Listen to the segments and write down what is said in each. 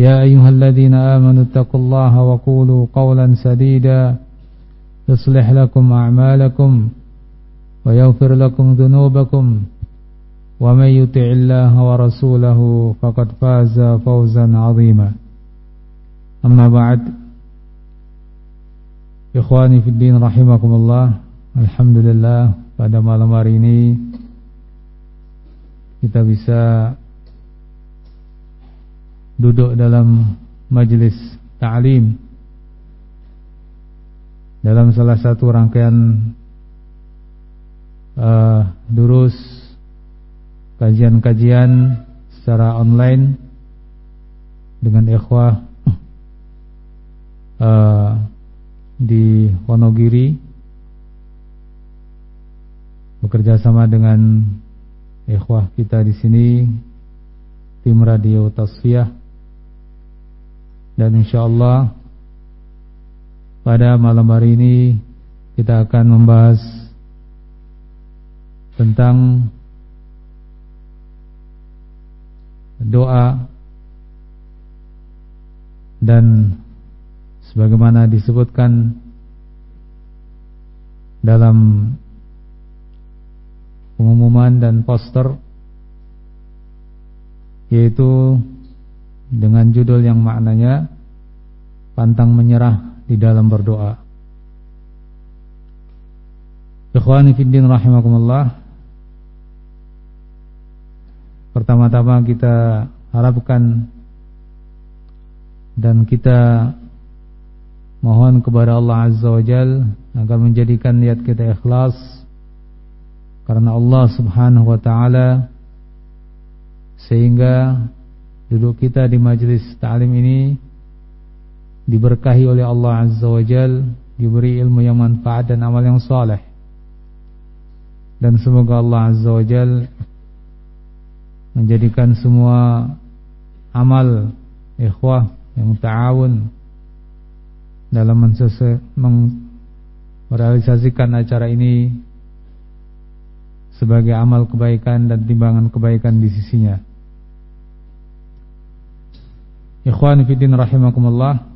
يا أيها الذين آمنوا اتقوا الله وقولوا قولا سديدا يصلح لكم أعمالكم ويغفر لكم ذنوبكم ومن يطع الله ورسوله فقد فاز فوزا عظيما. أما بعد إخواني في الدين رحمكم الله الحمد لله pada malam hari ini kita bisa duduk dalam majelis ta'lim. Dalam salah satu rangkaian uh, durus kajian-kajian secara online dengan ikhwah uh, di Wonogiri bekerja sama dengan ikhwah kita di sini tim radio Tasfiyah dan insyaallah pada malam hari ini kita akan membahas tentang doa dan sebagaimana disebutkan dalam pengumuman dan poster yaitu dengan judul yang maknanya pantang menyerah di dalam berdoa. Ikhwani fiddin rahimakumullah. Pertama-tama kita harapkan dan kita mohon kepada Allah Azza wa Jal agar menjadikan niat kita ikhlas karena Allah Subhanahu wa taala sehingga duduk kita di majelis ta'lim ini diberkahi oleh Allah Azza wa Jal diberi ilmu yang manfaat dan amal yang saleh dan semoga Allah Azza wa Jal menjadikan semua amal ikhwah yang ta'awun dalam merealisasikan acara ini sebagai amal kebaikan dan timbangan kebaikan di sisinya. Ikhwan fiddin rahimakumullah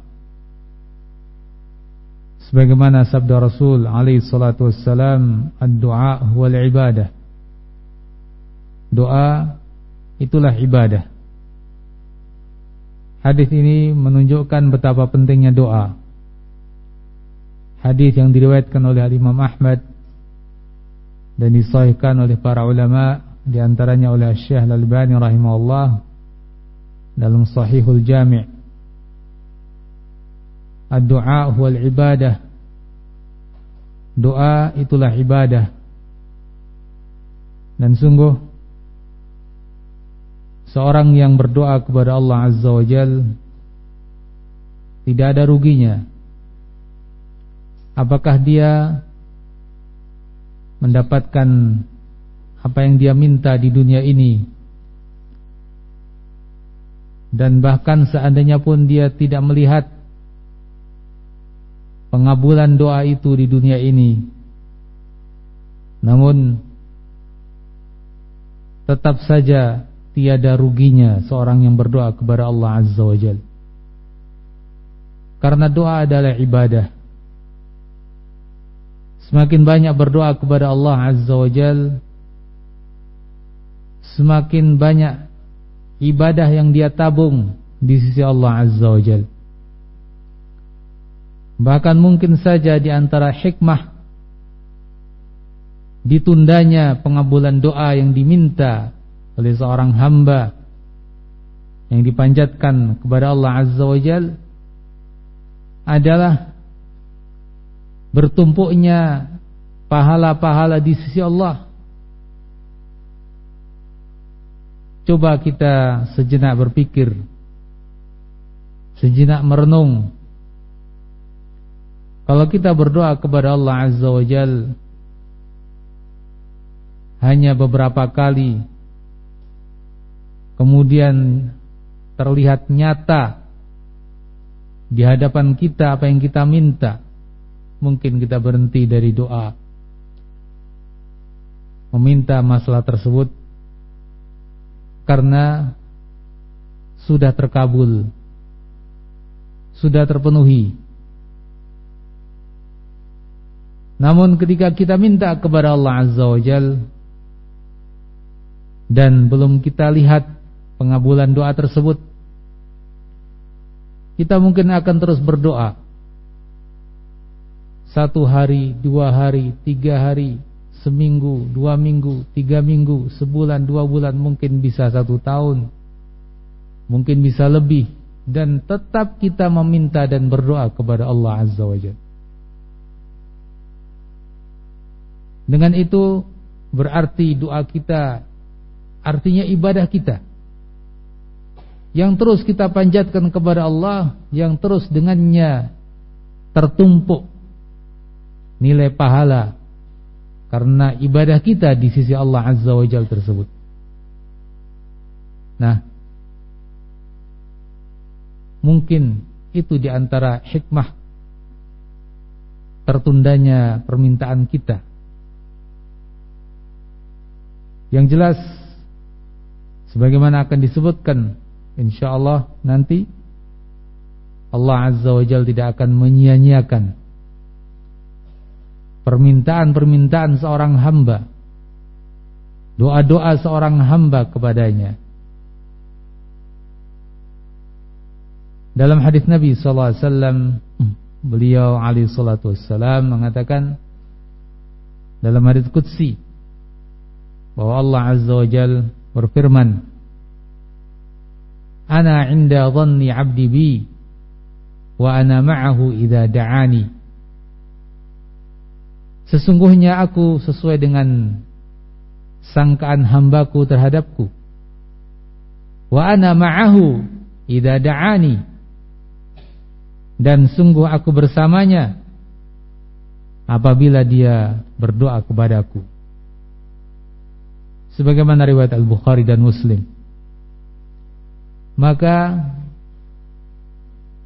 Sebagaimana sabda Rasul alaihi salatu wassalam Ad-du'a huwal ibadah. Doa itulah ibadah. Hadis ini menunjukkan betapa pentingnya doa. Hadis yang diriwayatkan oleh Imam Ahmad Dan disahihkan oleh para ulama Di antaranya oleh Syekh Al-Albani rahimahullah dalam Sahihul Jami' Ad-du'a huwal ibadah Doa itulah ibadah. Dan sungguh Seorang yang berdoa kepada Allah Azza wa Jal Tidak ada ruginya. Apakah dia Mendapatkan Apa yang dia minta di dunia ini dan bahkan seandainya pun dia tidak melihat pengabulan doa itu di dunia ini. Namun tetap saja tiada ruginya seorang yang berdoa kepada Allah Azza wa Jal. Karena doa adalah ibadah. Semakin banyak berdoa kepada Allah Azza wa Jal semakin banyak ibadah yang dia tabung di sisi Allah Azza wa Jal. Bahkan mungkin saja di antara hikmah ditundanya pengabulan doa yang diminta oleh seorang hamba yang dipanjatkan kepada Allah Azza wa Jal adalah bertumpuknya pahala-pahala di sisi Allah. Coba kita sejenak berpikir, sejenak merenung. Kalau kita berdoa kepada Allah Azza wa Jal hanya beberapa kali, kemudian terlihat nyata di hadapan kita apa yang kita minta, mungkin kita berhenti dari doa, meminta masalah tersebut karena sudah terkabul, sudah terpenuhi. Namun ketika kita minta kepada Allah Azza wa Jal dan belum kita lihat pengabulan doa tersebut, kita mungkin akan terus berdoa. Satu hari, dua hari, tiga hari, seminggu, dua minggu, tiga minggu, sebulan, dua bulan, mungkin bisa satu tahun, mungkin bisa lebih, dan tetap kita meminta dan berdoa kepada Allah Azza wa Jalla. Dengan itu berarti doa kita artinya ibadah kita. Yang terus kita panjatkan kepada Allah yang terus dengannya tertumpuk nilai pahala karena ibadah kita di sisi Allah Azza wa Jalla tersebut. Nah, mungkin itu di antara hikmah tertundanya permintaan kita. Yang jelas sebagaimana akan disebutkan insyaallah nanti Allah Azza wa Jalla tidak akan menyia-nyiakan permintaan-permintaan seorang hamba, doa-doa seorang hamba kepadanya. Dalam hadis Nabi sallallahu alaihi wasallam, beliau alaihi salatu mengatakan dalam hadis qudsi bahwa Allah azza wa jal berfirman, "Ana 'inda dhanni 'abdi bi wa ana ma'ahu idza da'ani." Sesungguhnya aku sesuai dengan sangkaan hambaku terhadapku. Wa ana ma'ahu idza da'ani. Dan sungguh aku bersamanya apabila dia berdoa kepadaku. Sebagaimana riwayat Al-Bukhari dan Muslim. Maka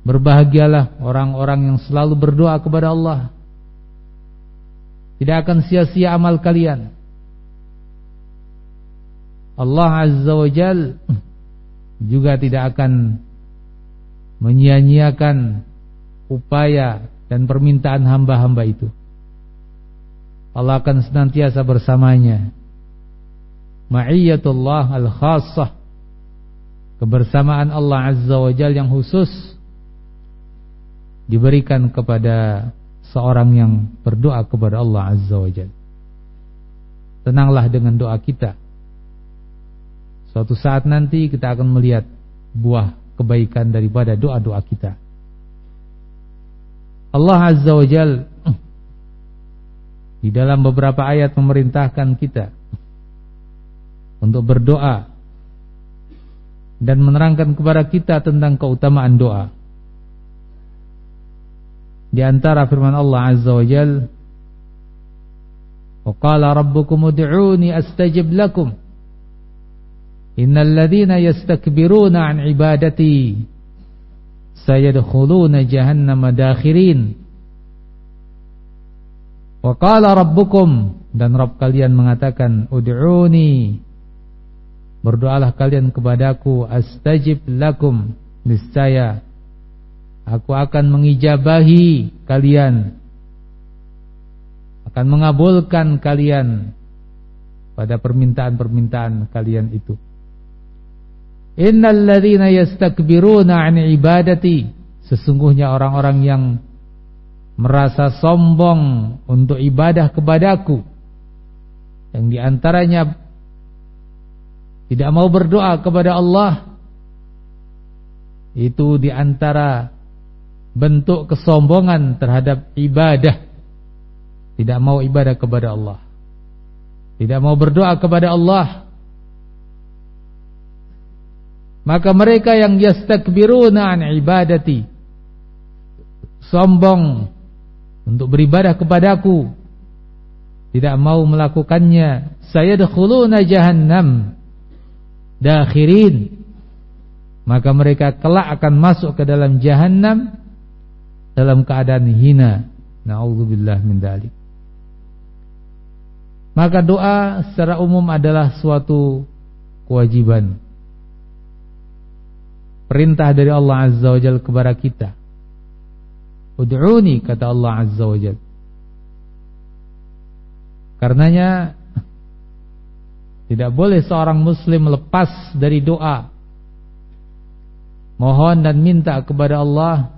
berbahagialah orang-orang yang selalu berdoa kepada Allah tidak akan sia-sia amal kalian. Allah Azza wa Jal juga tidak akan menyia-nyiakan upaya dan permintaan hamba-hamba itu. Allah akan senantiasa bersamanya. Ma'iyatullah al-khassah. Kebersamaan Allah Azza wa Jal yang khusus diberikan kepada seorang yang berdoa kepada Allah Azza wa Jalla. Tenanglah dengan doa kita. Suatu saat nanti kita akan melihat buah kebaikan daripada doa-doa kita. Allah Azza wa Jalla di dalam beberapa ayat memerintahkan kita untuk berdoa dan menerangkan kepada kita tentang keutamaan doa. Di antara firman Allah Azza wa Jal Wa qala rabbukum ud'uni astajib lakum. Innal ladhina yastakbiruna an ibadati sayadkhuluna jahannama dakhirin. Wa qala rabbukum dan Rabb kalian mengatakan ud'uni. Berdoalah kalian kepadaku astajib lakum. Niscaya Aku akan mengijabahi kalian. Akan mengabulkan kalian Pada permintaan-permintaan kalian itu. Innal ladhina yastakbiruna an ibadati. Sesungguhnya orang-orang yang merasa sombong untuk ibadah kepadaku. Yang di antaranya tidak mau berdoa kepada Allah. Itu di antara bentuk kesombongan terhadap ibadah. Tidak mau ibadah kepada Allah. Tidak mau berdoa kepada Allah. Maka mereka yang yastakbiruna an ibadati sombong untuk beribadah kepadaku tidak mau melakukannya. Saya dakhuluna jahannam dakhirin. Maka mereka kelak akan masuk ke dalam jahannam dalam keadaan hina naudzubillah min dzalik maka doa secara umum adalah suatu kewajiban perintah dari Allah azza wajalla kepada kita Ud'uni kata Allah Azza wa Jal. Karenanya tidak boleh seorang muslim lepas dari doa. Mohon dan minta kepada Allah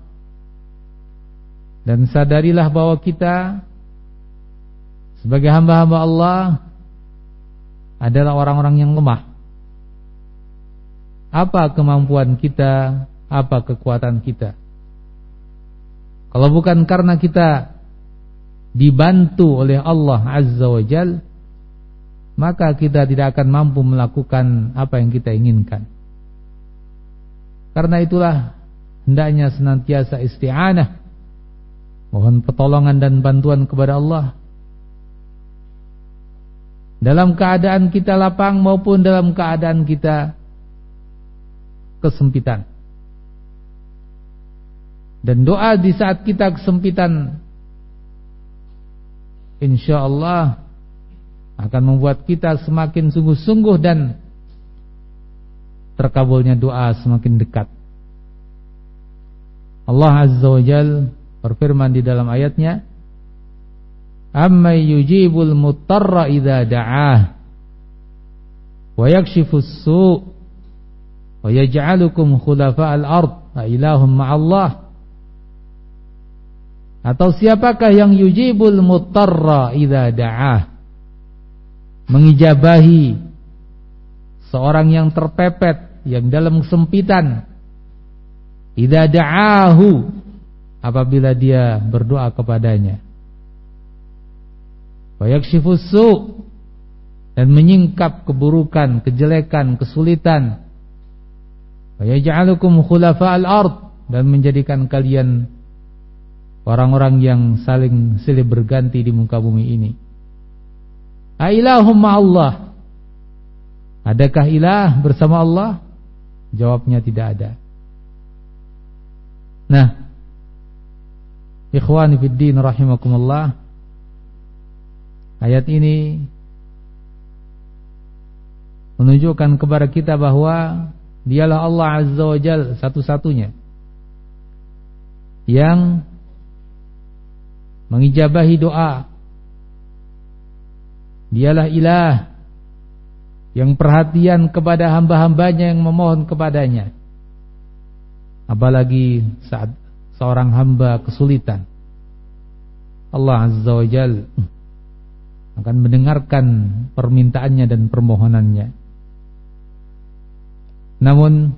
dan sadarilah bahwa kita sebagai hamba-hamba Allah adalah orang-orang yang lemah. Apa kemampuan kita? Apa kekuatan kita? Kalau bukan karena kita dibantu oleh Allah Azza wa Jal Maka kita tidak akan mampu melakukan apa yang kita inginkan Karena itulah hendaknya senantiasa isti'anah Mohon pertolongan dan bantuan kepada Allah Dalam keadaan kita lapang maupun dalam keadaan kita kesempitan dan doa di saat kita kesempitan Insya Allah akan membuat kita semakin sungguh-sungguh dan terkabulnya doa semakin dekat. Allah Azza wa Jal berfirman di dalam ayatnya, "Amma yujibul mutarra idza da'ah wa yakshifus su' wa yaj'alukum khulafa'al ard a ilahum ma'allah." Atau siapakah yang yujibul mutarra idza da'ah? Mengijabahi seorang yang terpepet, yang dalam kesempitan. Idza da'ahu apabila dia berdoa kepadanya. Wa yakshifus dan menyingkap keburukan, kejelekan, kesulitan. Wa yaj'alukum khulafa'al ard dan menjadikan kalian orang-orang yang saling silih berganti di muka bumi ini. Ailahum Allah. Adakah ilah bersama Allah? Jawabnya tidak ada. Nah, ikhwani fiddin rahimakumullah. Ayat ini menunjukkan kepada kita bahwa dialah Allah Azza wa Jal satu-satunya yang mengijabahi doa. Dialah ilah yang perhatian kepada hamba-hambanya yang memohon kepadanya. Apalagi saat seorang hamba kesulitan. Allah Azza wa Jal akan mendengarkan permintaannya dan permohonannya. Namun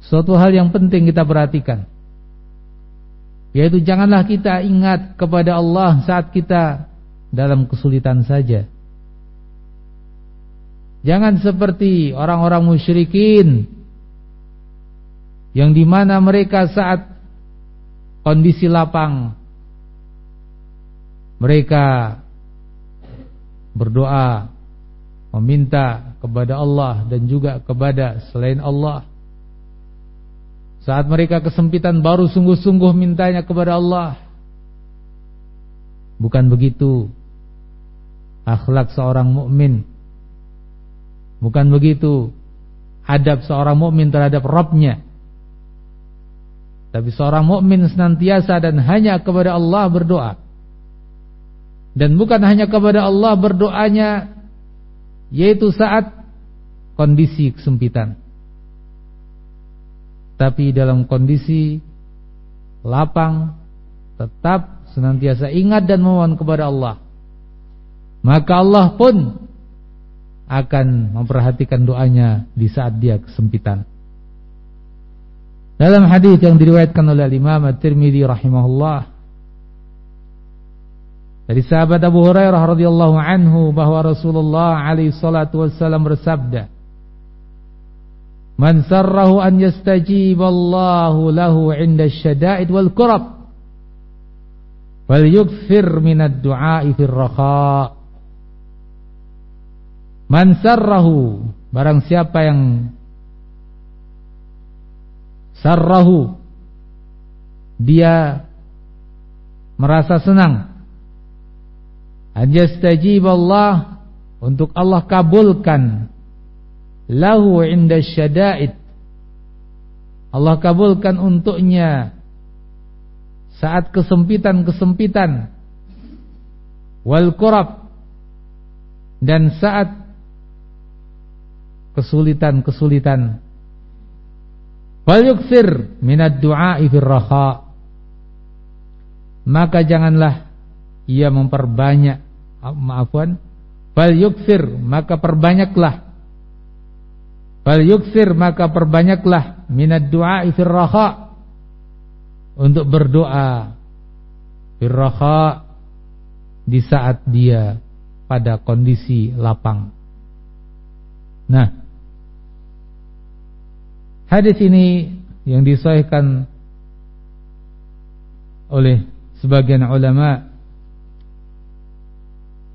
suatu hal yang penting kita perhatikan yaitu janganlah kita ingat kepada Allah saat kita dalam kesulitan saja. Jangan seperti orang-orang musyrikin yang di mana mereka saat kondisi lapang mereka berdoa meminta kepada Allah dan juga kepada selain Allah saat mereka kesempitan baru sungguh-sungguh mintanya kepada Allah. Bukan begitu akhlak seorang mukmin. Bukan begitu adab seorang mukmin terhadap Rabbnya. Tapi seorang mukmin senantiasa dan hanya kepada Allah berdoa. Dan bukan hanya kepada Allah berdoanya yaitu saat kondisi kesempitan tapi dalam kondisi lapang, tetap senantiasa ingat dan memohon kepada Allah, maka Allah pun akan memperhatikan doanya di saat dia kesempitan. Dalam hadis yang diriwayatkan oleh Imam At-Tirmidzi rahimahullah dari sahabat Abu Hurairah radhiyallahu anhu bahwa Rasulullah alaihi salatu wasallam bersabda Man sarrahu an yastajib Allahu lahu 'inda asy-syada'id wal kurab wal yukthir min ad-du'a'i fir rakha. Man sarrahu barang siapa yang sarrahu. Dia merasa senang. An yastajib Allah untuk Allah kabulkan. Lahu inda syada'id. Allah kabulkan untuknya. Saat kesempitan-kesempitan. Wal kurab dan saat kesulitan-kesulitan wal yukfir minad du'a raha maka janganlah ia memperbanyak maafwan fal yukfir maka perbanyaklah. Fal yuksir maka perbanyaklah minat doa fir raha untuk berdoa fir raha di saat dia pada kondisi lapang. Nah, hadis ini yang disahihkan oleh sebagian ulama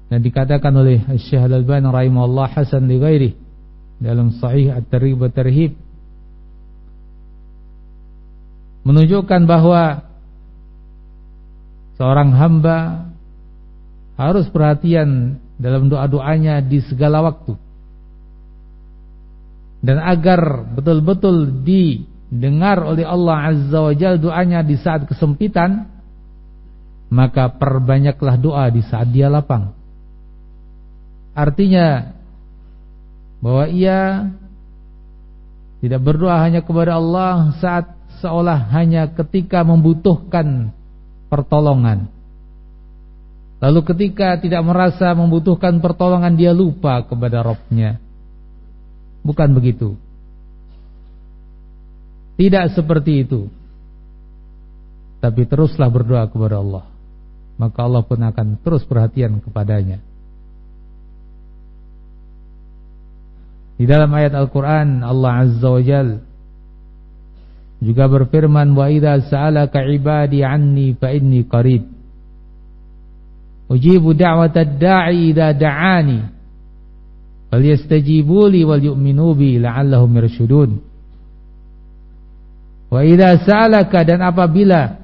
dan dikatakan oleh Syekh Al-Albani rahimahullah hasan li ghairihi dalam sahih at-targhib wa tarhib menunjukkan bahwa seorang hamba harus perhatian dalam doa-doanya di segala waktu dan agar betul-betul didengar oleh Allah Azza wa Jalla doanya di saat kesempitan maka perbanyaklah doa di saat dia lapang artinya bahwa ia tidak berdoa hanya kepada Allah saat seolah hanya ketika membutuhkan pertolongan. Lalu ketika tidak merasa membutuhkan pertolongan dia lupa kepada Robnya. Bukan begitu. Tidak seperti itu. Tapi teruslah berdoa kepada Allah. Maka Allah pun akan terus perhatian kepadanya. Di dalam ayat Al-Quran Allah Azza wa Jal juga berfirman wa idza sa'alaka ibadi anni fa inni qarib ujibu da'watad da'i idza da'ani falyastajibu li wal yu'minu bi la'allahum yarshudun wa idza sa'alaka dan apabila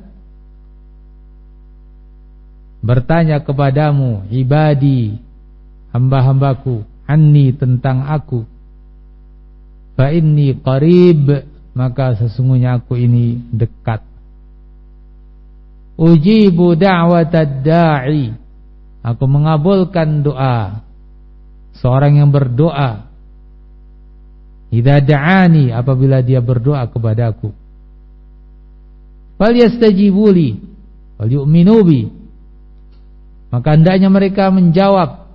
bertanya kepadamu ibadi hamba-hambaku anni tentang aku fa inni qarib maka sesungguhnya aku ini dekat. Ujibu da'watad da'i aku mengabulkan doa seorang yang berdoa. Idza da'ani apabila dia berdoa kepadaku fal yastajibuli wal yu'minu bi. Maka hendaknya mereka menjawab.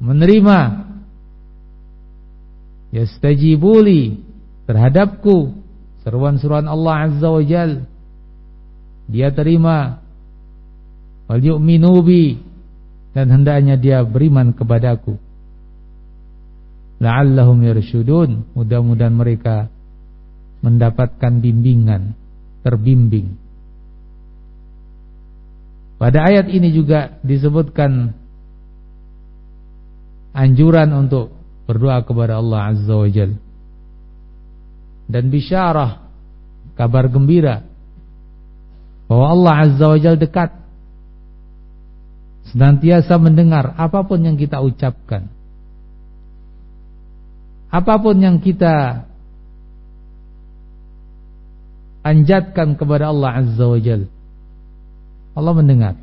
Menerima. Yastajibuli terhadapku. Seruan-seruan Allah Azza wa Jal. Dia terima. Wal yu'minu bi dan hendaknya dia beriman kepadaku. La'allahum yarshudun. Mudah-mudahan mereka mendapatkan bimbingan terbimbing. Pada ayat ini juga disebutkan anjuran untuk berdoa kepada Allah Azza wa Jal. Dan bisyarah kabar gembira bahwa Allah Azza wa Jal dekat senantiasa mendengar apa pun yang kita ucapkan. Apa pun yang kita anjatkan kepada Allah Azza wa Jal. Allah mendengar.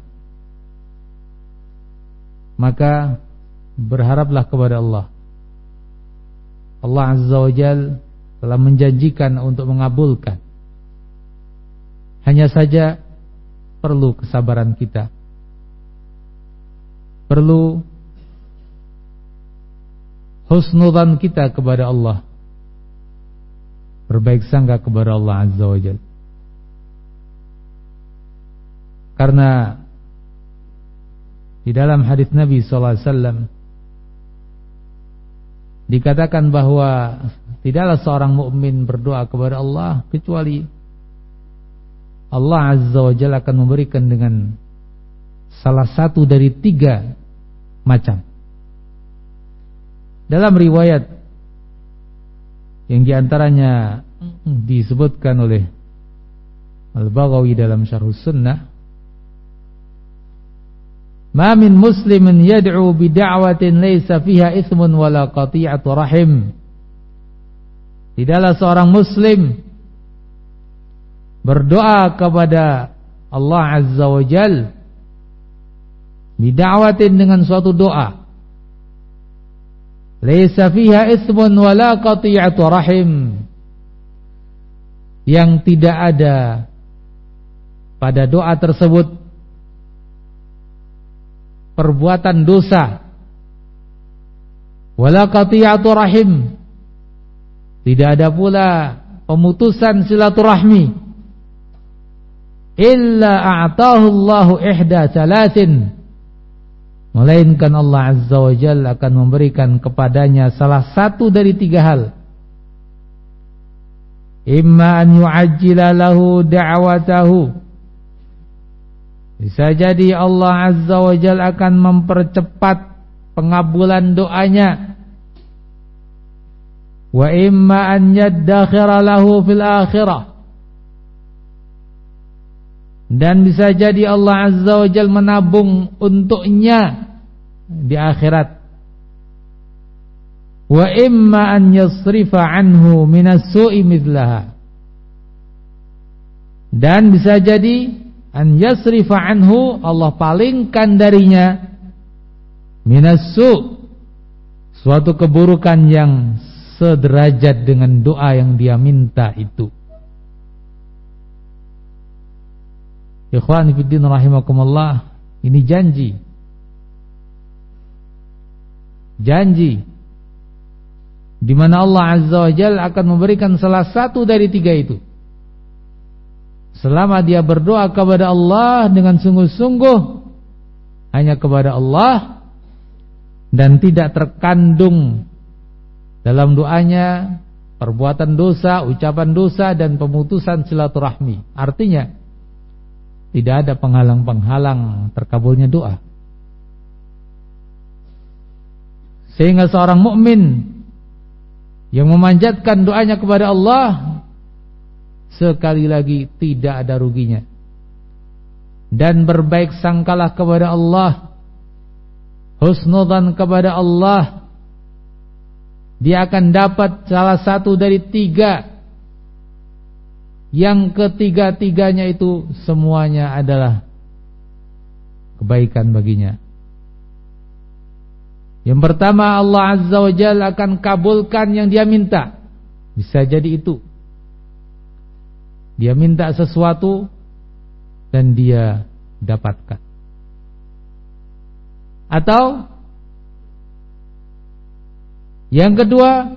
Maka berharaplah kepada Allah. Allah Azza wa Jal telah menjanjikan untuk mengabulkan. Hanya saja perlu kesabaran kita. Perlu husnudan kita kepada Allah. Berbaik sangka kepada Allah Azza wa. Karena di dalam hadis Nabi sallallahu alaihi wasallam dikatakan bahwa tidaklah seorang mukmin berdoa kepada Allah kecuali Allah Azza wa akan memberikan dengan salah satu dari tiga macam. Dalam riwayat yang di antaranya disebutkan oleh Al-Baghawi dalam Syarh Sunnah Ma min muslimin yad'u bi da'watin laysa fiha ithmun wala qati'atu rahim. Tidaklah seorang muslim berdoa kepada Allah Azza wa Jal bida'watin dengan suatu doa. Laysa fiha ithmun wala qati'atu rahim. Yang tidak ada pada doa tersebut perbuatan dosa. Wala qati'atu rahim. Tidak ada pula pemutusan silaturahmi. Illa a'tahu Allahu ihda salasin melainkan Allah Azza wa Jalla akan memberikan kepadanya salah satu dari tiga hal imma an yu'ajjila lahu da'watahu bisa jadi Allah Azza wa Jal akan mempercepat pengabulan doanya. Wa imma an yaddakhira lahu fil akhirah. Dan bisa jadi Allah Azza wa Jal menabung untuknya di akhirat. Wa imma an yasrifa anhu minas su'i mithlaha. Dan bisa jadi an yasrifa anhu Allah palingkan darinya minasu suatu keburukan yang sederajat dengan doa yang dia minta itu. Ikhwan fillah rahimakumullah, ini janji. Janji di mana Allah Azza wa Jalla akan memberikan salah satu dari tiga itu. Selama dia berdoa kepada Allah dengan sungguh-sungguh hanya kepada Allah dan tidak terkandung dalam doanya perbuatan dosa, ucapan dosa dan pemutusan silaturahmi. Artinya tidak ada penghalang-penghalang terkabulnya doa. Sehingga seorang mukmin yang memanjatkan doanya kepada Allah sekali lagi tidak ada ruginya. Dan berbaik sangkalah kepada Allah, husnudan kepada Allah. Dia akan dapat salah satu dari tiga Yang ketiga-tiganya itu semuanya adalah kebaikan baginya. Yang pertama Allah Azza wa Jalla akan kabulkan yang dia minta. Bisa jadi itu. Dia minta sesuatu dan dia dapatkan. Atau yang kedua,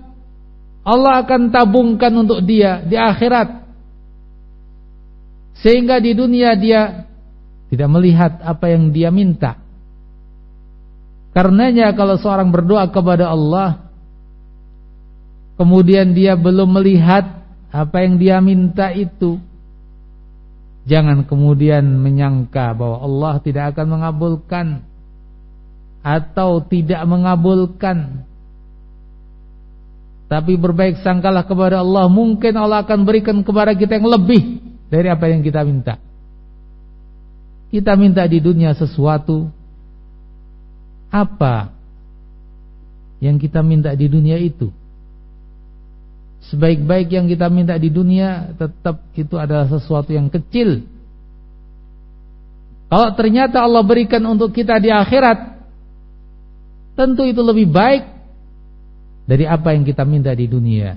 Allah akan tabungkan untuk dia di akhirat. Sehingga di dunia dia tidak melihat apa yang dia minta. Karenanya kalau seorang berdoa kepada Allah kemudian dia belum melihat apa yang dia minta itu jangan kemudian menyangka bahwa Allah tidak akan mengabulkan atau tidak mengabulkan. Tapi berbaik sangkalah kepada Allah mungkin Allah akan berikan kepada kita yang lebih dari apa yang kita minta. Kita minta di dunia sesuatu apa yang kita minta di dunia itu? Sebaik-baik yang kita minta di dunia Tetap itu adalah sesuatu yang kecil. Kalau ternyata Allah berikan untuk kita di akhirat Tentu itu lebih baik Dari apa yang kita minta di dunia.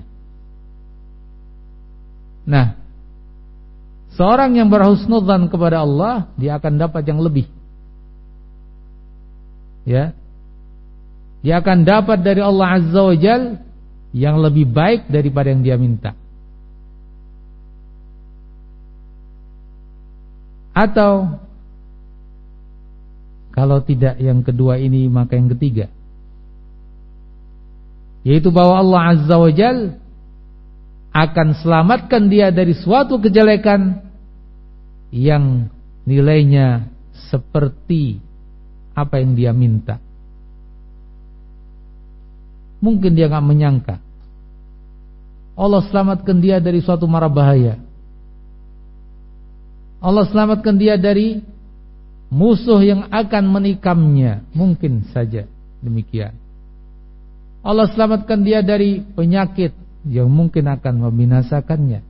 Nah Seorang yang berhusnudzan kepada Allah, dia akan dapat yang lebih. Ya. Dia akan dapat dari Allah Azza wa Jal yang lebih baik daripada yang dia minta. Atau kalau tidak yang kedua ini maka yang ketiga. Yaitu bahwa Allah Azza wa Jal akan selamatkan dia dari suatu kejelekan yang nilainya seperti apa yang dia minta. Mungkin dia nggak menyangka Allah selamatkan dia dari suatu mara bahaya. Allah selamatkan dia dari musuh yang akan menikamnya. Mungkin saja demikian. Allah selamatkan dia dari penyakit yang mungkin akan membinasakannya.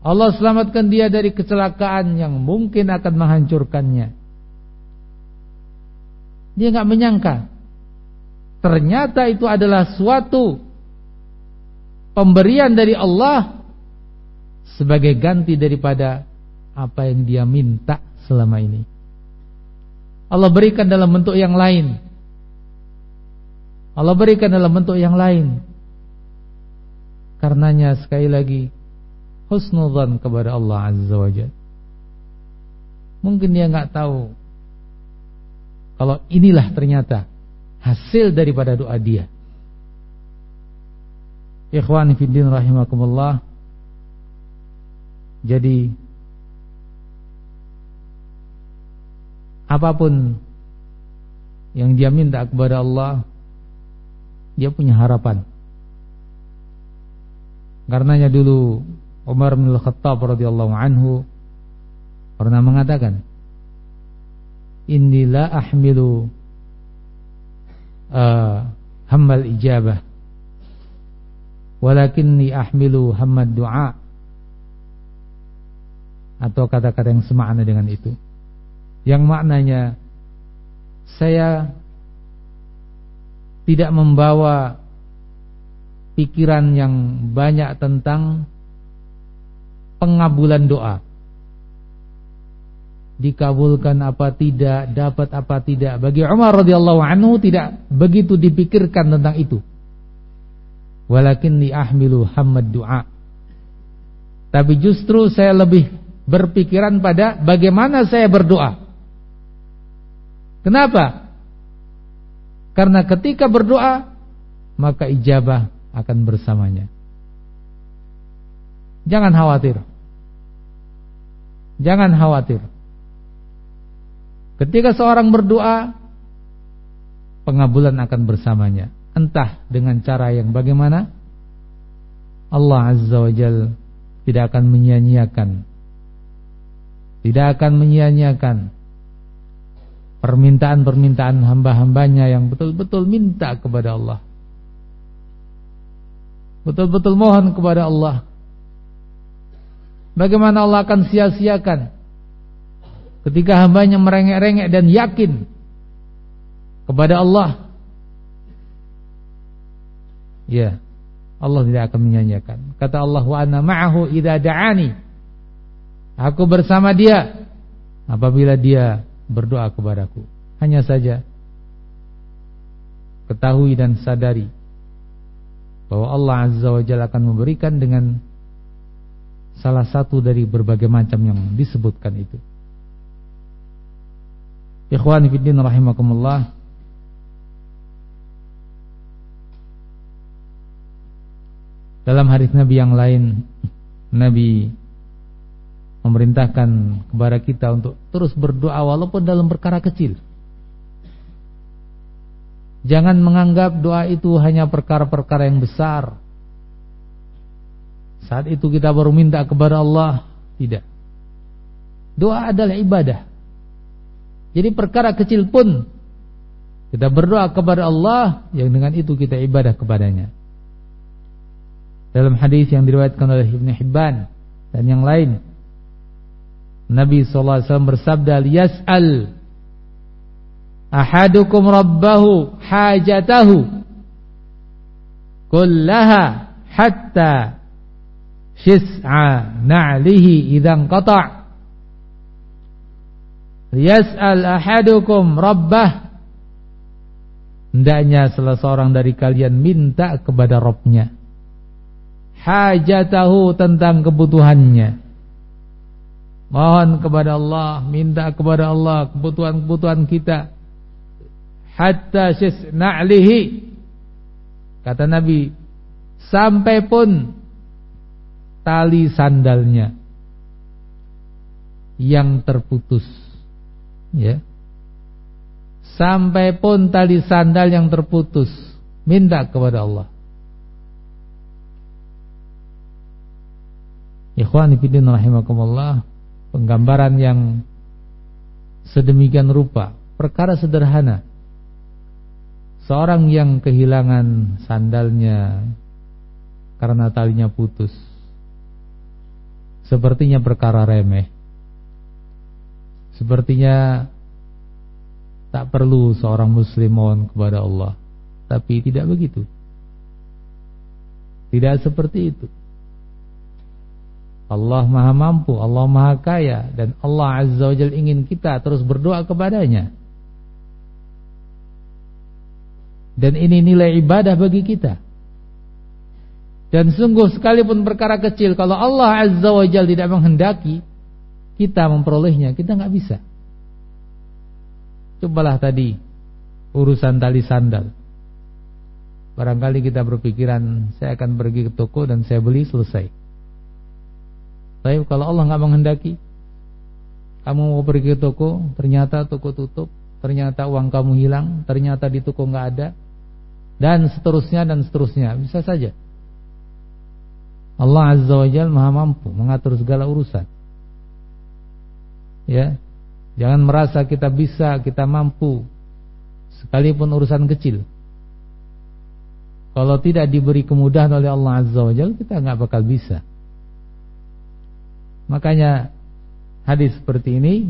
Allah selamatkan dia dari kecelakaan yang mungkin akan menghancurkannya. Dia nggak menyangka. Ternyata itu adalah suatu pemberian dari Allah sebagai ganti daripada apa yang dia minta selama ini. Allah berikan dalam bentuk yang lain. Allah berikan dalam bentuk yang lain. Karenanya sekali lagi husnudzan kepada Allah Azza wa Jalla. Mungkin dia nggak tahu kalau inilah ternyata hasil daripada doa dia. Ikhwani fiddin rahimakumullah. Jadi apa pun yang dia minta kepada Allah dia punya harapan. Karenanya dulu Umar bin Khattab radhiyallahu anhu pernah mengatakan Inilah ahmilu uh, hammal ijabah. Walakinni ahmilu hammad du'a. Atau kata-kata yang semakna dengan itu. Yang maknanya saya tidak membawa pikiran yang banyak tentang pengabulan doa dikabulkan apa tidak dapat apa tidak bagi Umar radhiyallahu anhu tidak begitu dipikirkan tentang itu walakinni ahmilu hammad du'a. Tapi justru saya lebih berpikiran pada bagaimana saya berdoa. Kenapa? Karena ketika berdoa maka ijabah akan bersamanya. Jangan khawatir. Jangan khawatir. Ketika seorang berdoa pengabulan akan bersamanya. Entah dengan cara yang bagaimana Allah Azza wa Jal tidak akan menyia-nyiakan. Tidak akan menyia-nyiakan permintaan-permintaan hamba-hambanya yang betul-betul minta kepada Allah. Betul-betul mohon kepada Allah. Bagaimana Allah akan sia-siakan ketika hambanya merengek-rengek dan yakin kepada Allah Ya. Allah tidak akan menyanyikan. Kata Allah wa ana ma'ahu idza da'ani. Aku bersama dia apabila dia berdoa kepadaku. Hanya saja ketahui dan sadari bahwa Allah Azza wa Jalla akan memberikan dengan salah satu dari berbagai macam yang disebutkan itu. Ikhwani fillah rahimakumullah. Dalam hadis Nabi yang lain Nabi memerintahkan kepada kita untuk terus berdoa walaupun dalam perkara kecil. Jangan menganggap doa itu hanya perkara-perkara yang besar. Saat itu kita baru minta kepada Allah, tidak. Doa adalah ibadah. Jadi perkara kecil pun kita berdoa kepada Allah yang dengan itu kita ibadah kepadanya. Dalam hadis yang diriwayatkan oleh Ibnu Hibban dan yang lain Nabi sallallahu alaihi wasallam bersabda yas'al ahadukum rabbahu hajatahu kullaha hatta syis'a na'lihi idzan qata' Yas'al ahadukum rabbah. Hendaknya salah seorang dari kalian minta kepada Robnya Hajatahu tentang kebutuhannya. Mohon kepada Allah Minta kepada Allah kebutuhan-kebutuhan kita. Hatta syis'na'lihi Kata Nabi Sampai pun Tali sandalnya Yang terputus ya. Sampai pun tali sandal yang terputus minta kepada Allah. Ikhwan fillah rahimakumullah penggambaran yang sedemikian rupa perkara sederhana. Seorang yang kehilangan sandalnya karena talinya putus sepertinya perkara remeh Sepertinya tak perlu seorang muslim mohon kepada Allah. Tapi tidak begitu. Tidak seperti itu. Allah maha mampu, Allah maha kaya Dan Allah Azza wa Jal ingin kita terus berdoa kepadanya Dan ini nilai ibadah bagi kita Dan sungguh sekalipun perkara kecil Kalau Allah Azza wa Jal tidak menghendaki kita memperolehnya, kita nggak bisa. Cobalah tadi urusan tali sandal. Barangkali kita berpikiran saya akan pergi ke toko dan saya beli selesai. Tapi kalau Allah nggak menghendaki, kamu mau pergi ke toko, ternyata toko tutup, ternyata uang kamu hilang, ternyata di toko nggak ada, dan seterusnya dan seterusnya, bisa saja. Allah Azza wa Jalla Maha mampu mengatur segala urusan ya. Jangan merasa kita bisa kita mampu. Sekalipun urusan kecil. Kalau tidak diberi kemudahan oleh Allah Azza wa Jalla kita nggak bakal bisa. Makanya hadis seperti ini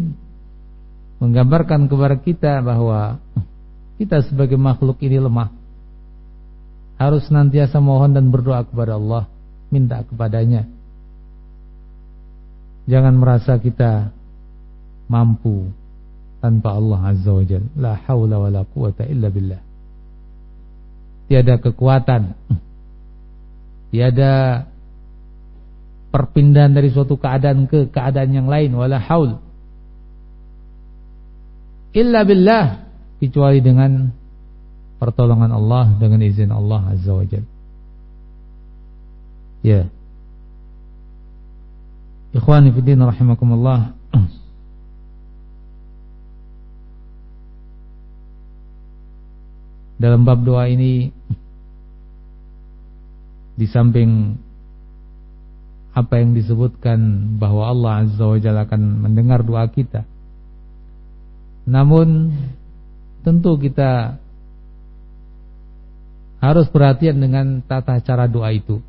menggambarkan kepada kita bahwa kita sebagai makhluk ini lemah. Harus nantiasa mohon dan berdoa kepada Allah minta kepadanya. Jangan merasa kita mampu tanpa Allah Azza wa Jalla. La haula wa la quwata illa billah. Tiada kekuatan. Tiada perpindahan dari suatu keadaan ke keadaan yang lain wala haul illa billah kecuali dengan pertolongan Allah dengan izin Allah Azza wa Jalla. Ya. Ikhwani fi din rahimakumullah. Dalam bab doa ini di samping apa yang disebutkan bahwa Allah Azza wa Jalla akan mendengar doa kita. Namun tentu kita harus perhatian dengan tata cara doa itu.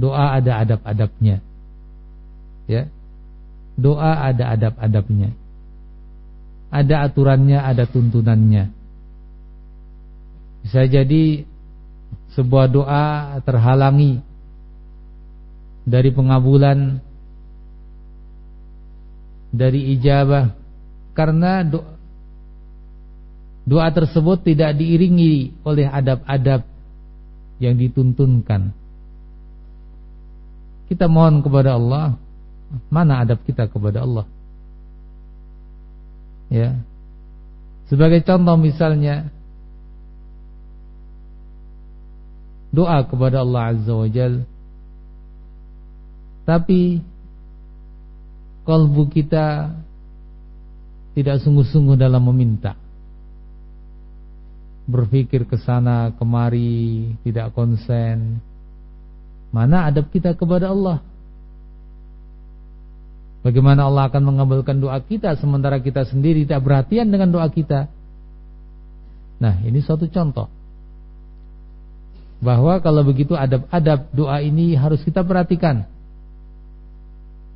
Doa ada adab-adabnya. Ya. Doa ada adab-adabnya. Ada aturannya, ada tuntunannya. Bisa jadi sebuah doa terhalangi dari pengabulan dari ijabah karena doa, doa tersebut tidak diiringi oleh adab-adab yang dituntunkan. Kita mohon kepada Allah, mana adab kita kepada Allah? Ya. Sebagai contoh misalnya doa kepada Allah Azza wa Jal. Tapi kalbu kita tidak sungguh-sungguh dalam meminta. Berpikir ke sana kemari tidak konsen. Mana adab kita kepada Allah? Bagaimana Allah akan mengabulkan doa kita sementara kita sendiri tidak perhatian dengan doa kita. Nah, ini suatu contoh bahwa kalau begitu adab-adab doa ini harus kita perhatikan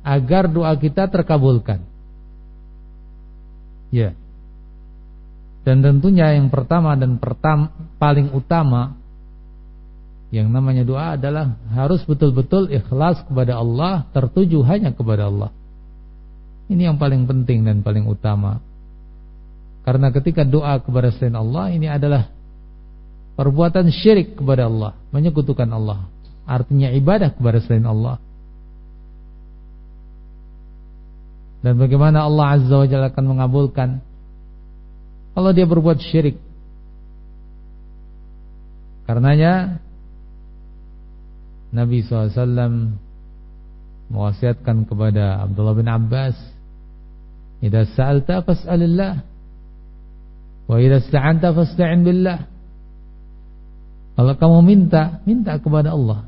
agar doa kita terkabulkan. Ya. Dan tentunya yang pertama dan pertam, paling utama Yang namanya doa adalah harus betul-betul ikhlas kepada Allah, tertuju hanya kepada Allah. Ini yang paling penting dan paling utama. Karena ketika doa kepada selain Allah ini adalah perbuatan syirik kepada Allah, menyekutukan Allah. Artinya ibadah kepada selain Allah. Dan bagaimana Allah Azza wa Jalla akan mengabulkan kalau dia berbuat syirik. Karenanya Nabi SAW mewasiatkan kepada Abdullah bin Abbas, "Idza sa'alta fas'alillah wa idza ista'anta fasta'in billah." Kalau kamu minta, minta kepada Allah.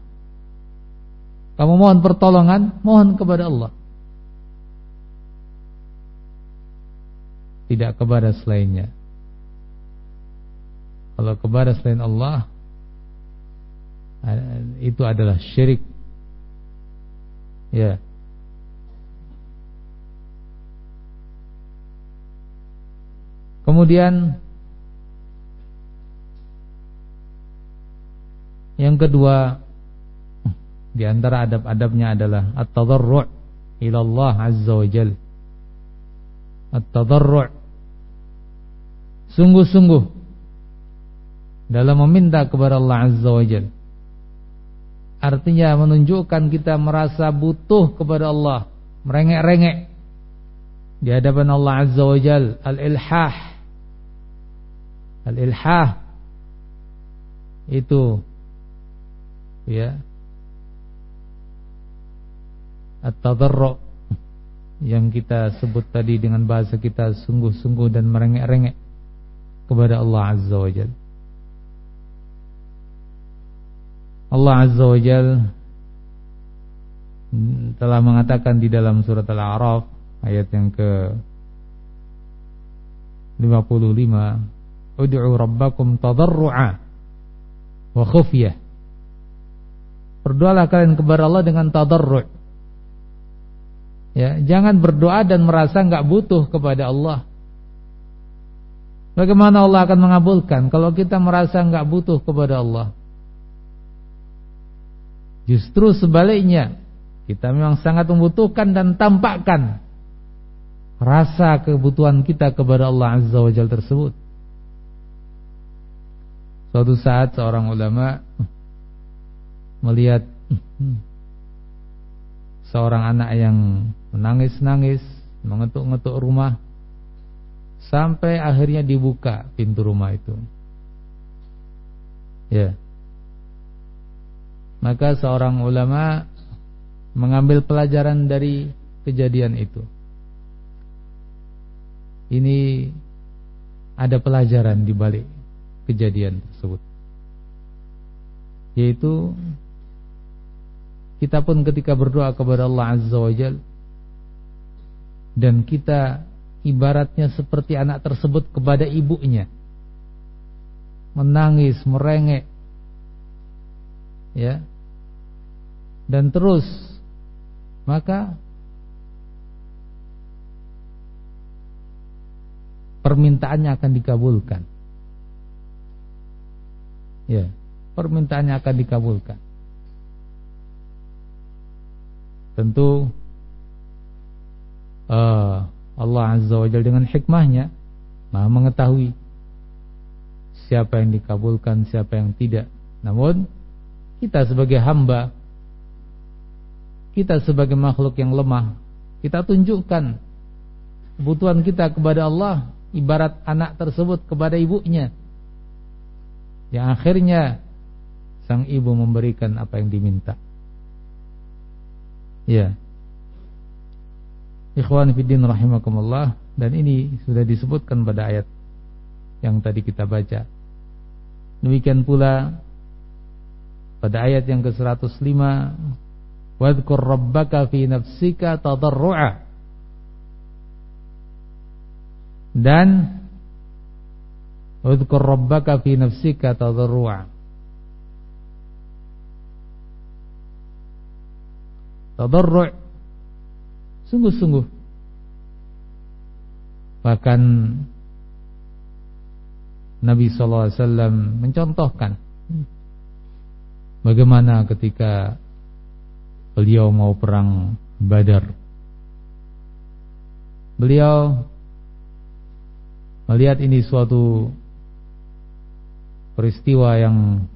Kamu mohon pertolongan, mohon kepada Allah. tidak kepada selainnya. Kalau kepada selain Allah itu adalah syirik. Ya. Kemudian yang kedua di antara adab-adabnya adalah at-tadarru' ila Allah azza wa jalla at-tadarru' sungguh-sungguh dalam meminta kepada Allah Azza wa Jalla. Artinya menunjukkan kita merasa butuh kepada Allah, merengek-rengek di hadapan Allah Azza wa Jalla, al-ilhah. Al-ilhah itu ya at-tadarru' yang kita sebut tadi dengan bahasa kita sungguh-sungguh dan merengek-rengek kepada Allah Azza wa Jal. Allah Azza wa Jal telah mengatakan di dalam surat Al-A'raf ayat yang ke 55 Ud'u rabbakum tadarru'a wa khufyah Berdoalah kalian kepada Allah dengan tadarru' Ya, jangan berdoa dan merasa nggak butuh kepada Allah. Bagaimana Allah akan mengabulkan kalau kita merasa nggak butuh kepada Allah? Justru sebaliknya, kita memang sangat membutuhkan dan tampakkan rasa kebutuhan kita kepada Allah Azza wa Jalla tersebut. Suatu saat seorang ulama melihat seorang anak yang menangis-nangis, mengetuk-ngetuk rumah sampai akhirnya dibuka pintu rumah itu. Ya. Maka seorang ulama mengambil pelajaran dari kejadian itu. Ini ada pelajaran di balik kejadian tersebut. Yaitu kita pun ketika berdoa kepada Allah Azza wa Jal dan kita ibaratnya seperti anak tersebut kepada ibunya menangis, merengek ya dan terus maka permintaannya akan dikabulkan. Ya permintaannya akan dikabulkan Tentu uh, Allah Azza wa Jalla dengan hikmahnya Maha mengetahui siapa yang dikabulkan, siapa yang tidak. Namun kita sebagai hamba kita sebagai makhluk yang lemah, kita tunjukkan kebutuhan kita kepada Allah ibarat anak tersebut kepada ibunya. Yang akhirnya sang ibu memberikan apa yang diminta. Ya. Ikhwan fiddin rahimakumullah dan ini sudah disebutkan pada ayat yang tadi kita baca. Demikian pula pada ayat yang ke-105 Wadhkur rabbaka fi nafsika tadarru'a dan Wadhkur rabbaka fi nafsika tadarru'a tadarru' sungguh-sungguh bahkan Nabi sallallahu alaihi wasallam mencontohkan bagaimana ketika beliau mau perang Badar. Beliau melihat ini suatu peristiwa yang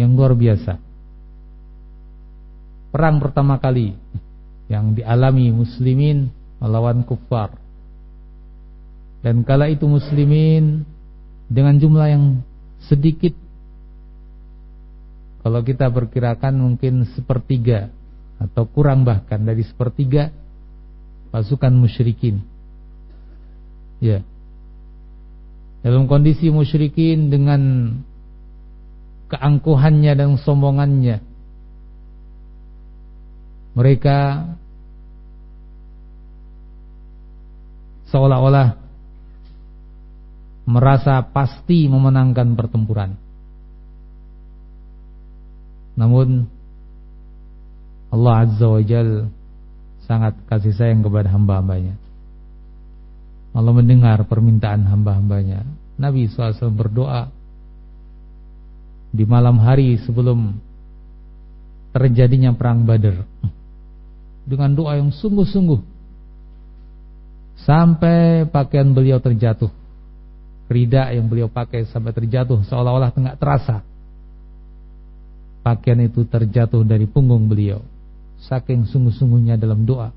yang luar biasa. Perang pertama kali yang dialami muslimin melawan kufar. Dan kala itu muslimin dengan jumlah yang sedikit kalau kita perkirakan mungkin sepertiga atau kurang bahkan dari sepertiga pasukan musyrikin. Ya. Dalam kondisi musyrikin dengan keangkuhannya dan sombongannya. Mereka seolah-olah merasa pasti memenangkan pertempuran. Namun Allah Azza wa Jal sangat kasih sayang kepada hamba-hambanya. Allah mendengar permintaan hamba-hambanya. Nabi SAW berdoa di malam hari sebelum terjadinya perang Badar dengan doa yang sungguh-sungguh. Sampai pakaian beliau terjatuh. Rida yang beliau pakai sampai terjatuh seolah-olah tengah terasa. Pakaian itu terjatuh dari punggung beliau. Saking sungguh-sungguhnya dalam doa.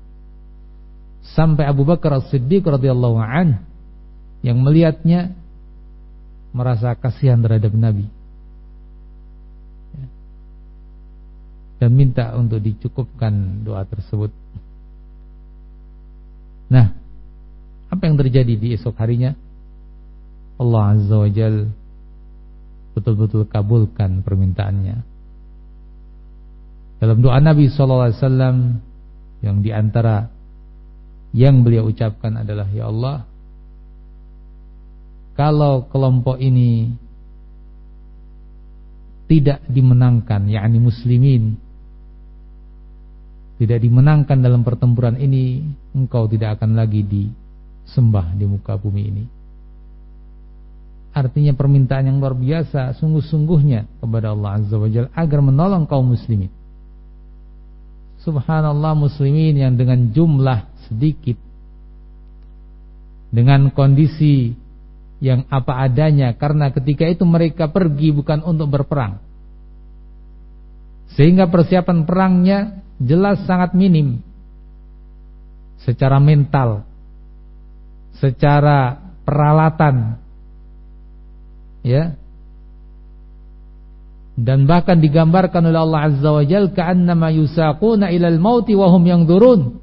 Sampai Abu Bakar As-Siddiq radhiyallahu an yang melihatnya merasa kasihan terhadap Nabi dan minta untuk dicukupkan doa tersebut. Nah, apa yang terjadi di esok harinya? Allah Azza wa Jal betul-betul kabulkan permintaannya. Dalam doa Nabi SAW yang di antara yang beliau ucapkan adalah Ya Allah, kalau kelompok ini tidak dimenangkan, yakni muslimin tidak dimenangkan dalam pertempuran ini, engkau tidak akan lagi disembah di muka bumi ini. Artinya permintaan yang luar biasa, sungguh-sungguhnya kepada Allah Azza wa Jalla agar menolong kaum muslimin. Subhanallah muslimin yang dengan jumlah sedikit dengan kondisi yang apa adanya karena ketika itu mereka pergi bukan untuk berperang. Sehingga persiapan perangnya jelas sangat minim secara mental, secara peralatan, ya. Dan bahkan digambarkan oleh Allah Azza wa Jalla ka'annama yusaquna ilal mauti wa hum yanzurun.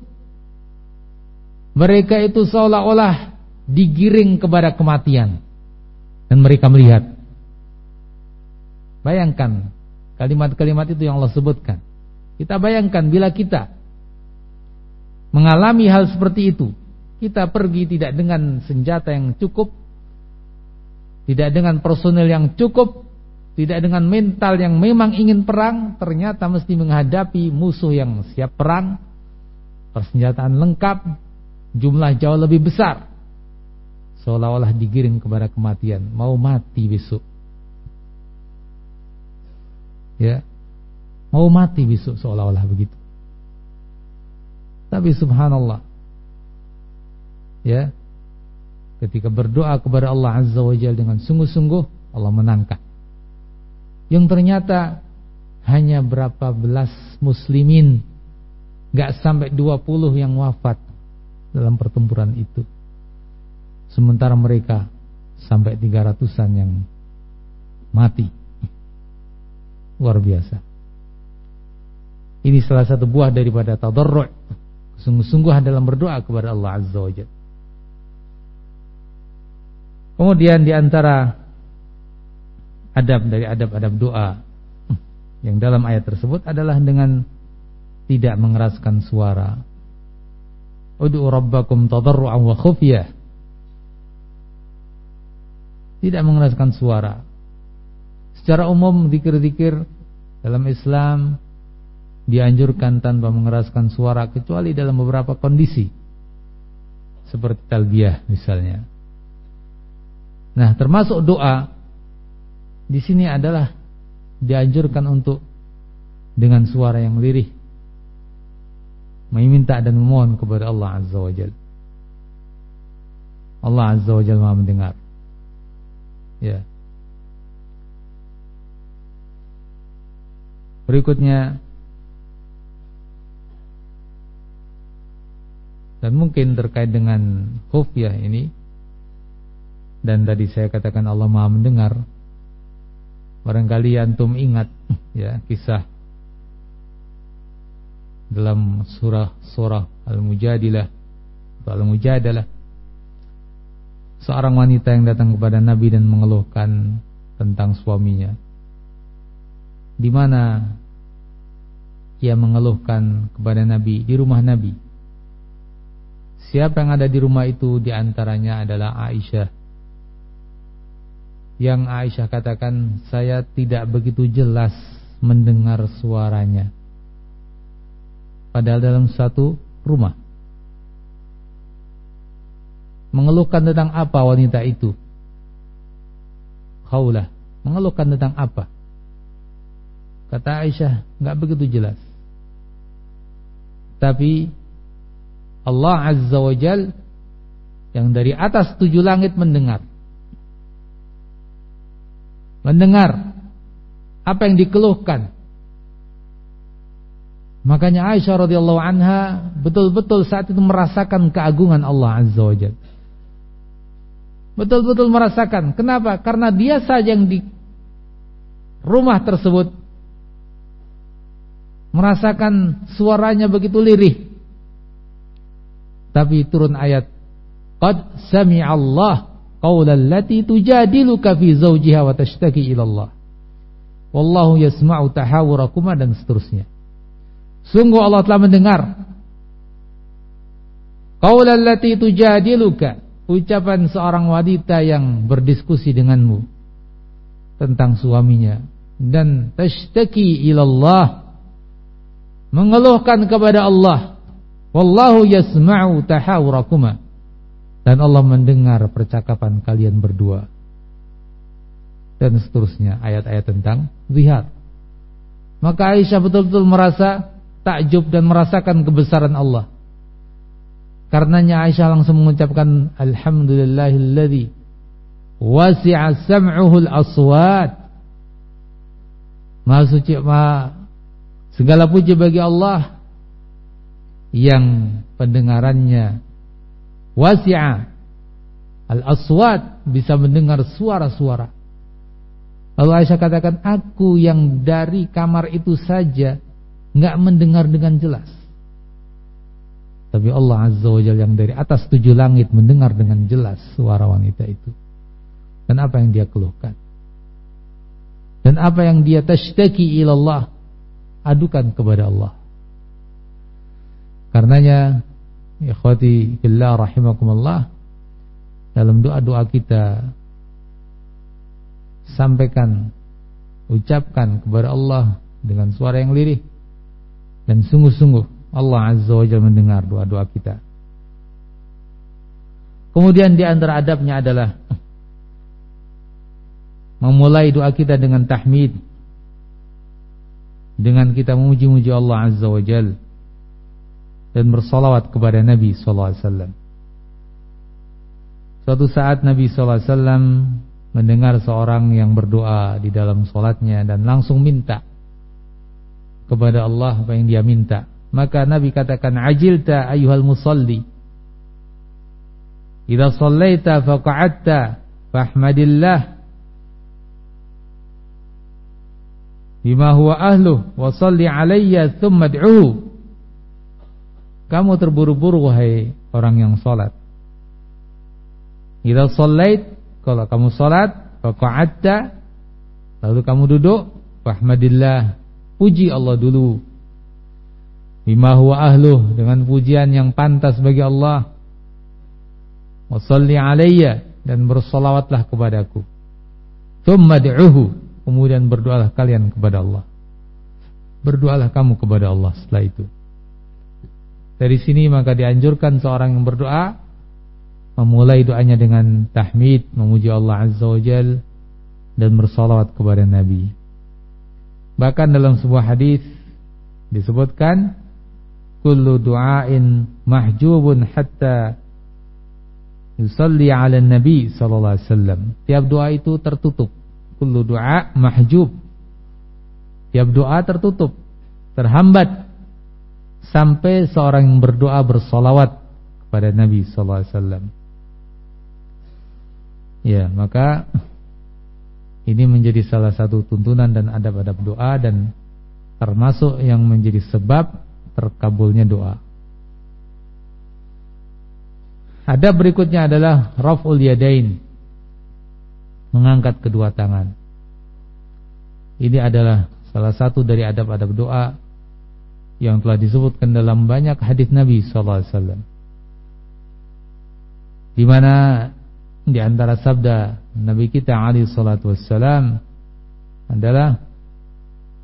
Mereka itu seolah-olah digiring kepada kematian dan mereka melihat. Bayangkan kalimat-kalimat itu yang Allah sebutkan. Kita bayangkan bila kita mengalami hal seperti itu, kita pergi tidak dengan senjata yang cukup, tidak dengan personel yang cukup, tidak dengan mental yang memang ingin perang, ternyata mesti menghadapi musuh yang siap perang, persenjataan lengkap, jumlah jauh lebih besar. Seolah-olah digiring kepada kematian, mau mati besok. Ya, Mau mati besok seolah-olah begitu. Tapi subhanallah. Ya. Ketika berdoa kepada Allah Azza wa Jalla dengan sungguh-sungguh, Allah menangkap. Yang ternyata hanya berapa belas muslimin, gak sampai 20 yang wafat dalam pertempuran itu. Sementara mereka sampai 300-an yang mati. Luar biasa. Ini salah satu buah daripada tadarru' sungguh-sungguhan dalam berdoa kepada Allah Azza wa Jalla. Kemudian di antara adab dari adab-adab doa yang dalam ayat tersebut adalah dengan tidak mengeraskan suara. Ud'u rabbakum tadarru'an wa khufyah. Tidak mengeraskan suara. Secara umum zikir-zikir dalam Islam dianjurkan tanpa mengeraskan suara kecuali dalam beberapa kondisi seperti talbiyah misalnya. Nah, termasuk doa di sini adalah dianjurkan untuk dengan suara yang lirih meminta dan memohon kepada Allah Azza wa Jalla. Allah Azza wa Jalla Maha mendengar. Ya. Berikutnya dan mungkin terkait dengan khufyah ini dan tadi saya katakan Allah Maha mendengar. Barangkali antum ingat ya kisah dalam surah surah Al-Mujadilah Al-Mujadalah seorang wanita yang datang kepada Nabi dan mengeluhkan tentang suaminya di mana ia mengeluhkan kepada Nabi di rumah Nabi siapa yang ada di rumah itu di antaranya adalah Aisyah. Yang Aisyah katakan saya tidak begitu jelas mendengar suaranya. Padahal dalam satu rumah. Mengeluhkan tentang apa wanita itu? Khawlah. Mengeluhkan tentang apa? Kata Aisyah nggak begitu jelas. Tapi Allah Azza wa Jal Yang dari atas tujuh langit mendengar Mendengar Apa yang dikeluhkan Makanya Aisyah radhiyallahu anha betul-betul saat itu merasakan keagungan Allah Azza wa Jalla. Betul-betul merasakan. Kenapa? Karena dia saja yang di rumah tersebut merasakan suaranya begitu lirih. Tapi turun ayat Qad sami'allah qawlan lati tujadiluka fi zawjiha wa tashtaki ila Allah. Wallahu yasma'u tahawurakuma dan seterusnya. Sungguh Allah telah mendengar Qaulal lati tujadiluka ucapan seorang wanita yang berdiskusi denganmu tentang suaminya dan tashtaki ilallah mengeluhkan kepada Allah wallahu yasma'u tahawurakuma dan Allah mendengar percakapan kalian berdua dan seterusnya ayat-ayat tentang zihar maka Aisyah betul-betul merasa takjub dan merasakan kebesaran Allah. Karenanya Aisyah langsung mengucapkan alhamdulillahilladzi wasi'a sam'uhu al-aswat. Maha suci maha segala puji bagi Allah yang pendengarannya wasi'a al-aswat bisa mendengar suara-suara. Lalu Aisyah katakan aku yang dari kamar itu saja nggak mendengar dengan jelas. Tapi Allah Azza wa Jalla yang dari atas tujuh langit mendengar dengan jelas suara wanita itu. Dan apa yang dia keluhkan. Dan apa yang dia tashtaki ilallah. Adukan kepada Allah. Karenanya, ikhwati billah rahimakumullah. Dalam doa-doa kita, sampaikan, ucapkan kepada Allah dengan suara yang lirih dan sungguh-sungguh Allah Azza wa Jalla mendengar doa-doa kita. Kemudian di antara adabnya adalah memulai doa kita dengan tahmid. Dengan kita memuji-muji Allah Azza wa Jalla dan bersalawat kepada Nabi wasallam. Suatu saat Nabi wasallam mendengar seorang yang berdoa di dalam solatnya dan langsung minta kepada Allah apa yang dia minta. Maka Nabi katakan ajilta ayuhal musalli. Idza sallaita faqa'atta fahmadillah bima huwa ahluh wa salli alayya thumma ad'uhu. Kamu terburu-buru wahai orang yang salat. Idza sallait kalau kamu salat faqa'atta lalu kamu duduk fahmadillah Puji Allah dulu. Bima huwa ahluh dengan pujian yang pantas bagi Allah. Wassalli alayya dan bersolawatlah kepadaku. Thumma du'uhu. Kemudian berdoalah kalian kepada Allah. Berdoalah kamu kepada Allah setelah itu. Dari sini maka dianjurkan seorang yang berdoa memulai doanya dengan tahmid, memuji Allah Azza wa Jal dan bersolawat kepada Nabi. Bahkan dalam sebuah hadis disebutkan kullu du'ain mahjubun hatta yusalli 'ala nabi sallallahu alaihi wasallam. Tiap doa itu tertutup. Kullu du'a mahjub. Tiap doa tertutup, terhambat sampai seorang yang berdoa bersolawat kepada Nabi wasallam. Ya, maka ini menjadi salah satu tuntunan dan adab-adab doa dan termasuk yang menjadi sebab terkabulnya doa. Adab berikutnya adalah raf'ul yadain. Mengangkat kedua tangan. Ini adalah salah satu dari adab-adab doa yang telah disebutkan dalam banyak hadis Nabi sallallahu alaihi wasallam. Di mana di antara sabda Nabi kita alaihi salatu wassalam adalah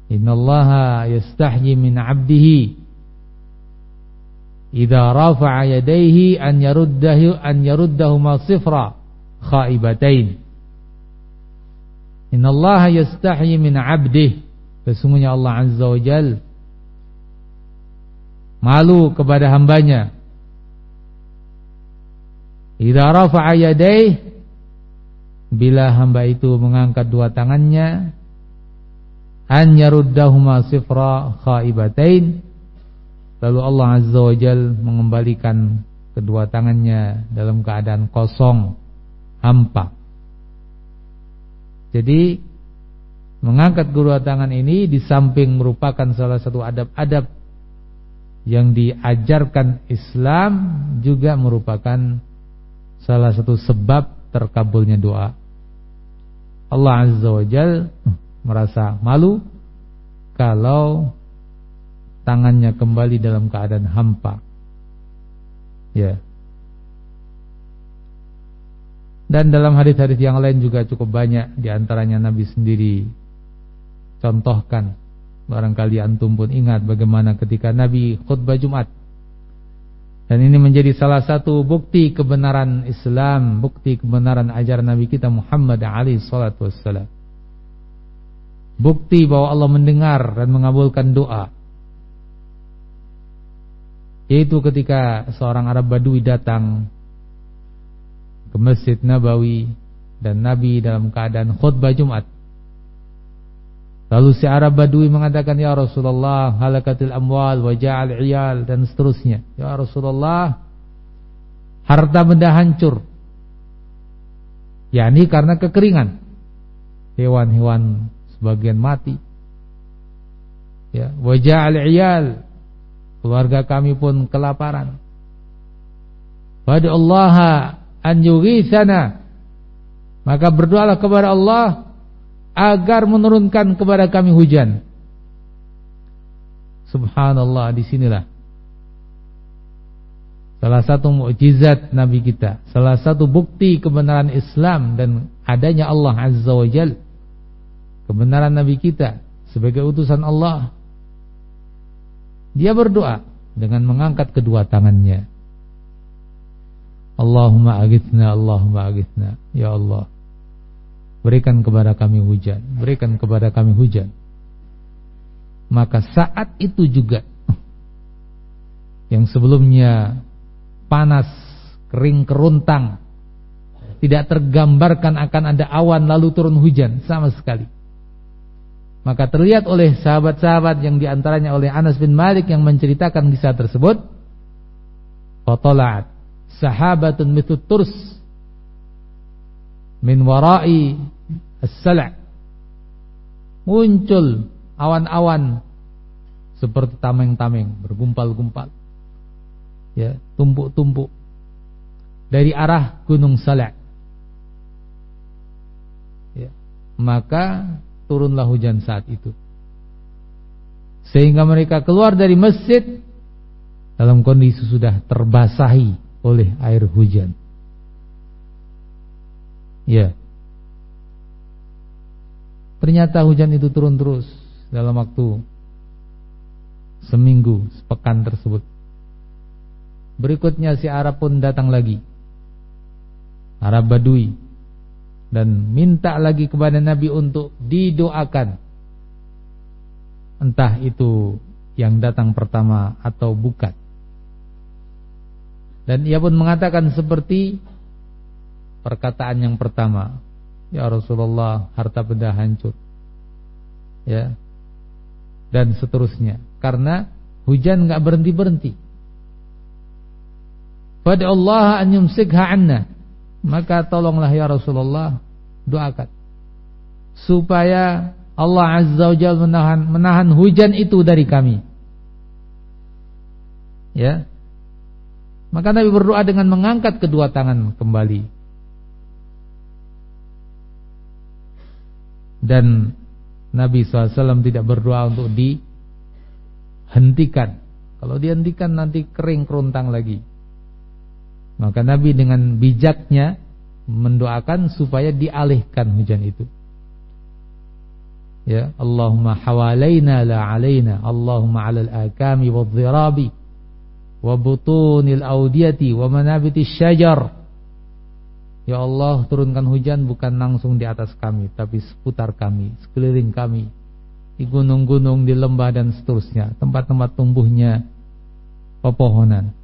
Innallaha yastahyi min 'abdihi idza rafa'a yadayhi an yaruddahu an yaruddahuma sifra khaibatain Innallaha yastahyi min 'abdihi sesungguhnya Allah azza wa jalla malu kepada hambanya. Idza rafa'a yadayhi bila hamba itu mengangkat dua tangannya an yaruddahuma sifra khaibatain lalu Allah azza wa jal mengembalikan kedua tangannya dalam keadaan kosong hampa. Jadi mengangkat kedua tangan ini di samping merupakan salah satu adab-adab yang diajarkan Islam juga merupakan salah satu sebab terkabulnya doa. Allah Azza wa Jal merasa malu kalau tangannya kembali dalam keadaan hampa. Ya. Dan dalam hadis-hadis yang lain juga cukup banyak di antaranya Nabi sendiri contohkan Barangkali antum pun ingat bagaimana ketika Nabi khutbah Jumat. Dan ini menjadi salah satu bukti kebenaran Islam, bukti kebenaran ajaran Nabi kita Muhammad alaihi salatu. Bukti bahwa Allah mendengar dan mengabulkan doa. Yaitu ketika seorang Arab Badui datang ke Masjid Nabawi dan Nabi dalam keadaan khutbah Jumat. Lalu si Arab Badui mengatakan, Ya Rasulullah, halakatil amwal, waja'al iyal, dan seterusnya. Ya Rasulullah, harta benda hancur. Ya ini karena kekeringan. Hewan-hewan sebagian mati. Ya, waja'al iyal, keluarga kami pun kelaparan. Allah an yughithana. Maka berdoalah kepada Allah agar menurunkan kepada kami hujan. Subhanallah di sinilah salah satu mukjizat Nabi kita, salah satu bukti kebenaran Islam dan adanya Allah Azza wa Jal, kebenaran Nabi kita sebagai utusan Allah. Dia berdoa dengan mengangkat kedua tangannya. Allahumma agithna, Allahumma agithna, ya Allah. Berikan kepada kami hujan. Berikan kepada kami hujan. Maka saat itu juga Yang sebelumnya Panas Kering keruntang Tidak tergambarkan akan ada awan Lalu turun hujan Sama sekali. Maka terlihat oleh sahabat-sahabat Yang di antaranya oleh Anas bin Malik Yang menceritakan kisah tersebut Fatola'at Sahabatun mituturs Min warai as-sala' muncul awan-awan seperti tameng-tameng bergumpal-gumpal. Ya tumpuk-tumpuk. Dari arah gunung Sala' ya maka turunlah hujan saat itu. Sehingga mereka keluar dari masjid dalam kondisi sudah terbasahi oleh air hujan. Ya Ternyata hujan itu turun terus dalam waktu seminggu, sepekan tersebut. Berikutnya si Arab pun datang lagi. Arab Badui dan minta lagi kepada Nabi untuk didoakan entah itu yang datang pertama atau bukan. Dan ia pun mengatakan seperti perkataan yang pertama, ya Rasulullah, harta benda hancur. Ya. Dan seterusnya. Karena hujan enggak berhenti-berhenti. Pada Allah an yumsikha anna. Maka tolonglah ya Rasulullah, doakan supaya Allah Azza wa Jalla menahan menahan hujan itu dari kami. Ya. Maka Nabi berdoa dengan mengangkat kedua tangan kembali. Dan Nabi SAW tidak berdoa untuk dihentikan. Kalau dihentikan nanti kering kerontang lagi. Maka Nabi dengan bijaknya mendoakan supaya dialihkan hujan itu. Ya, Allahumma hawalaina la alaina, Allahumma 'alal akami wadh-dhirabi wa butunil audiyati wa manabitis syajar. Ya Allah, turunkan hujan bukan langsung di atas kami, tapi seputar kami, sekeliling kami, di gunung-gunung, di lembah dan seterusnya, tempat-tempat tumbuhnya pepohonan.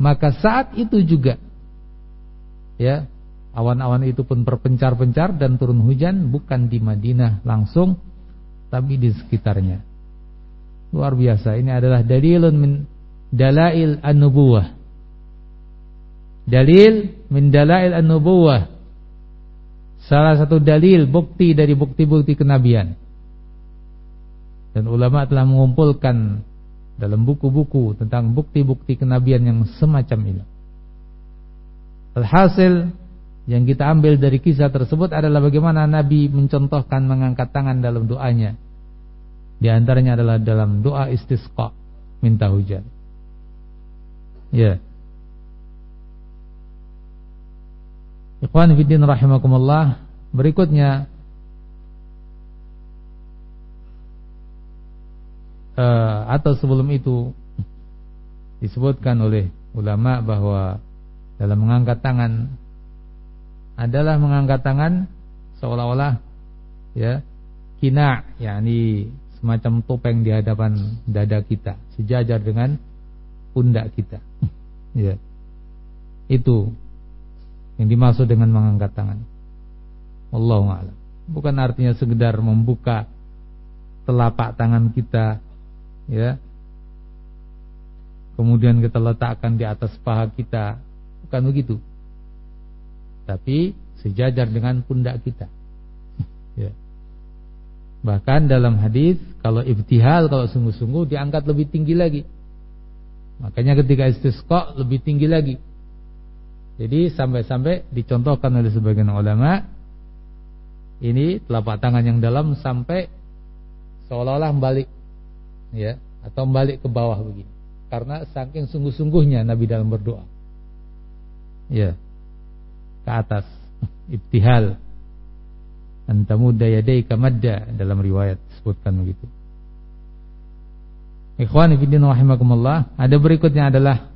Maka saat itu juga ya, awan-awan itu pun berpencar-pencar dan turun hujan bukan di Madinah langsung tapi di sekitarnya. Luar biasa. Ini adalah dalilun min dalail an-nubuwah. Dalil min dalail an-nubuwah. Salah satu dalil bukti dari bukti-bukti kenabian. Dan ulama telah mengumpulkan dalam buku-buku tentang bukti-bukti kenabian yang semacam ini. Alhasil yang kita ambil dari kisah tersebut adalah bagaimana Nabi mencontohkan mengangkat tangan dalam doanya. Di antaranya adalah dalam doa istisqa, minta hujan. Ya. Ikhwan fiddin rahimakumullah, berikutnya uh, atau sebelum itu disebutkan oleh ulama bahwa dalam mengangkat tangan adalah mengangkat tangan seolah-olah ya kina yakni semacam topeng di hadapan dada kita sejajar dengan pundak kita ya. Itu yang dimaksud dengan mengangkat tangan Allahu a'lam bukan artinya sekedar membuka telapak tangan kita ya kemudian kita letakkan di atas paha kita bukan begitu tapi sejajar dengan pundak kita. ya. Bahkan dalam hadis kalau ibtihal kalau sungguh-sungguh diangkat lebih tinggi lagi. Makanya ketika istisqa lebih tinggi lagi. Jadi sampai-sampai dicontohkan oleh sebagian ulama ini telapak tangan yang dalam sampai seolah-olah balik ya atau balik ke bawah begini. Karena saking sungguh-sungguhnya Nabi dalam berdoa. Ya ke atas ibtihal antamudda yadayka madda dalam riwayat disebutkan begitu Ikhwan fillah rahimakumullah ada berikutnya adalah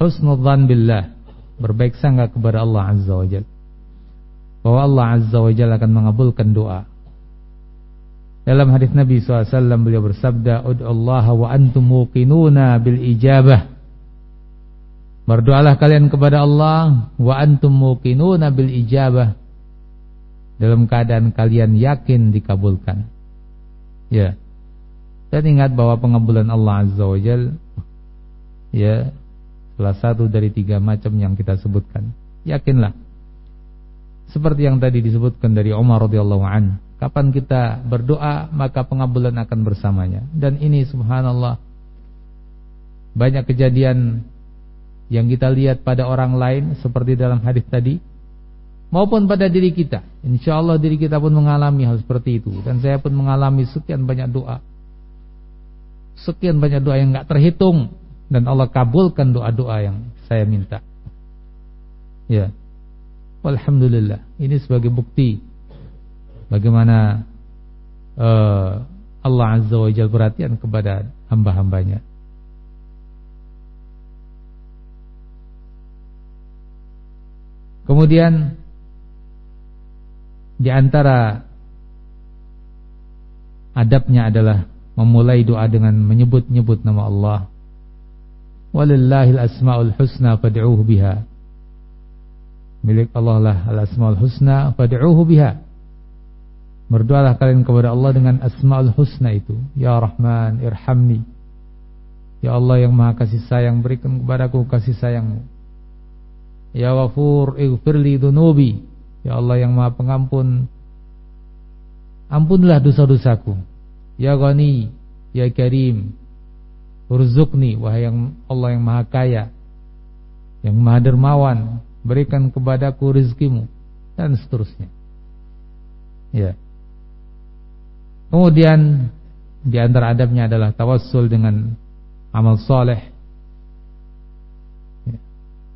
husnudzan billah berbaik sangka kepada Allah azza wajalla bahwa Allah azza wajalla akan mengabulkan doa dalam hadis Nabi SAW beliau bersabda Allah wa antum muqinuna bil ijabah Berdoalah kalian kepada Allah wa antum muqinuna bil ijabah dalam keadaan kalian yakin dikabulkan. Ya. Dan ingat bahwa pengabulan Allah Azza wa Jal ya salah satu dari tiga macam yang kita sebutkan. Yakinlah. Seperti yang tadi disebutkan dari Umar radhiyallahu an, kapan kita berdoa maka pengabulan akan bersamanya. Dan ini subhanallah banyak kejadian yang kita lihat pada orang lain seperti dalam hadis tadi maupun pada diri kita. Insya Allah diri kita pun mengalami hal seperti itu dan saya pun mengalami sekian banyak doa. Sekian banyak doa yang nggak terhitung dan Allah kabulkan doa-doa yang saya minta. Ya. Alhamdulillah. Ini sebagai bukti bagaimana uh, Allah Azza wa Jalla perhatian kepada hamba-hambanya. Kemudian di antara adabnya adalah memulai doa dengan menyebut-nyebut nama Allah. Walillahil asmaul husna fad'uuhu biha. Milik Allah lah al-asmaul husna fad'uuhu biha. Berdoalah kalian kepada Allah dengan asmaul husna itu. Ya Rahman, irhamni. Ya Allah yang Maha kasih sayang, berikan kepadaku kasih sayangmu. Ya Ghafur, ighfirli dunubi. Ya Allah yang Maha pengampun, ampunlah dosa-dosaku. Ya Ghani, Ya Karim, urzuqni wahai yang Allah yang Maha kaya, yang Maha dermawan, berikan kepadaku rezekimu dan seterusnya. Ya. Kemudian di antara adabnya adalah tawassul dengan amal soleh. Ya.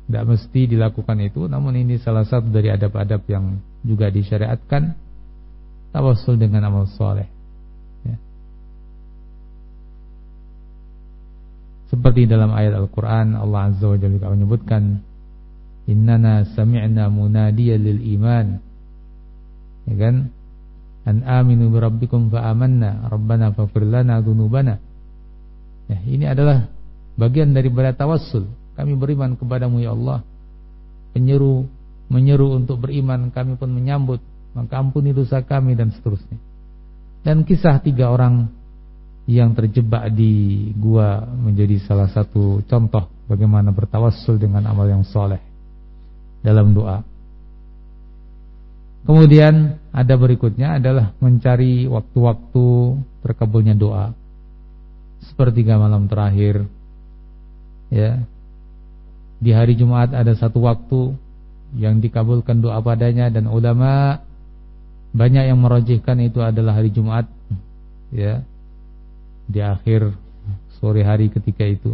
Tidak mesti dilakukan itu, namun ini salah satu dari adab-adab yang juga disyariatkan tawassul dengan amal soleh. Seperti dalam ayat Al-Quran Allah Azza wa Jalla menyebutkan Innana sami'na munadiyan lil iman. Ya kan? An aminu bi rabbikum fa amanna rabbana faghfir lana dzunubana ya ini adalah bagian daripada tawassul. Kami beriman kepadamu ya Allah. Penyeru menyeru untuk beriman kami pun menyambut. Maka ampuni dosa kami dan seterusnya. Dan kisah tiga orang yang terjebak di gua menjadi salah satu contoh bagaimana bertawassul dengan amal yang soleh dalam doa Kemudian ada berikutnya adalah mencari waktu-waktu terkabulnya doa. Sepertiga malam terakhir. Ya. Di hari Jumat ada satu waktu yang dikabulkan doa padanya dan ulama banyak yang merojihkan itu adalah hari Jumat. Ya. Di akhir sore hari ketika itu.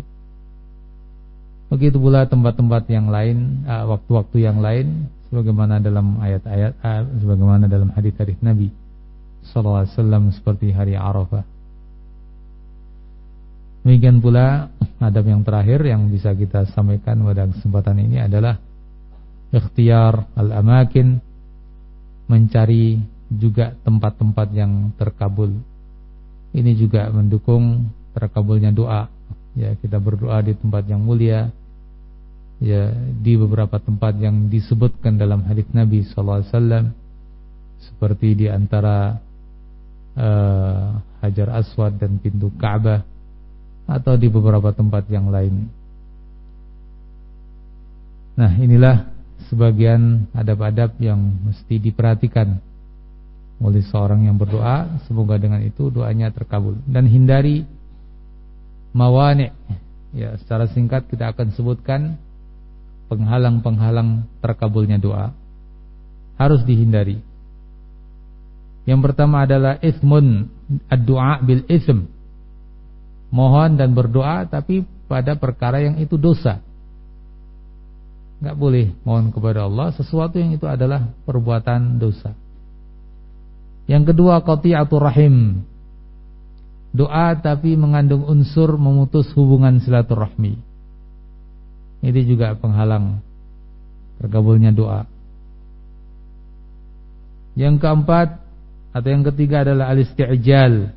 Begitu pula tempat-tempat yang lain, eh, waktu-waktu yang lain sebagaimana dalam ayat-ayat uh, sebagaimana dalam hadis-hadis Nabi sallallahu alaihi wasallam seperti hari Arafah. Demikian pula adab yang terakhir yang bisa kita sampaikan pada kesempatan ini adalah ikhtiar al-amakin mencari juga tempat-tempat yang terkabul. Ini juga mendukung terkabulnya doa. Ya, kita berdoa di tempat yang mulia, ya di beberapa tempat yang disebutkan dalam hadis Nabi wasallam seperti di antara uh, Hajar Aswad dan pintu Ka'bah atau di beberapa tempat yang lain. Nah, inilah sebagian adab-adab yang mesti diperhatikan oleh seorang yang berdoa, semoga dengan itu doanya terkabul dan hindari mawani. Ya, secara singkat kita akan sebutkan penghalang-penghalang terkabulnya doa harus dihindari. Yang pertama adalah ismun ad-du'a bil ism. Mohon dan berdoa tapi pada perkara yang itu dosa. Enggak boleh mohon kepada Allah sesuatu yang itu adalah perbuatan dosa. Yang kedua qati'atur rahim. Doa tapi mengandung unsur memutus hubungan silaturahmi. Ini juga penghalang terkabulnya doa. Yang keempat atau yang ketiga adalah al-isti'jal.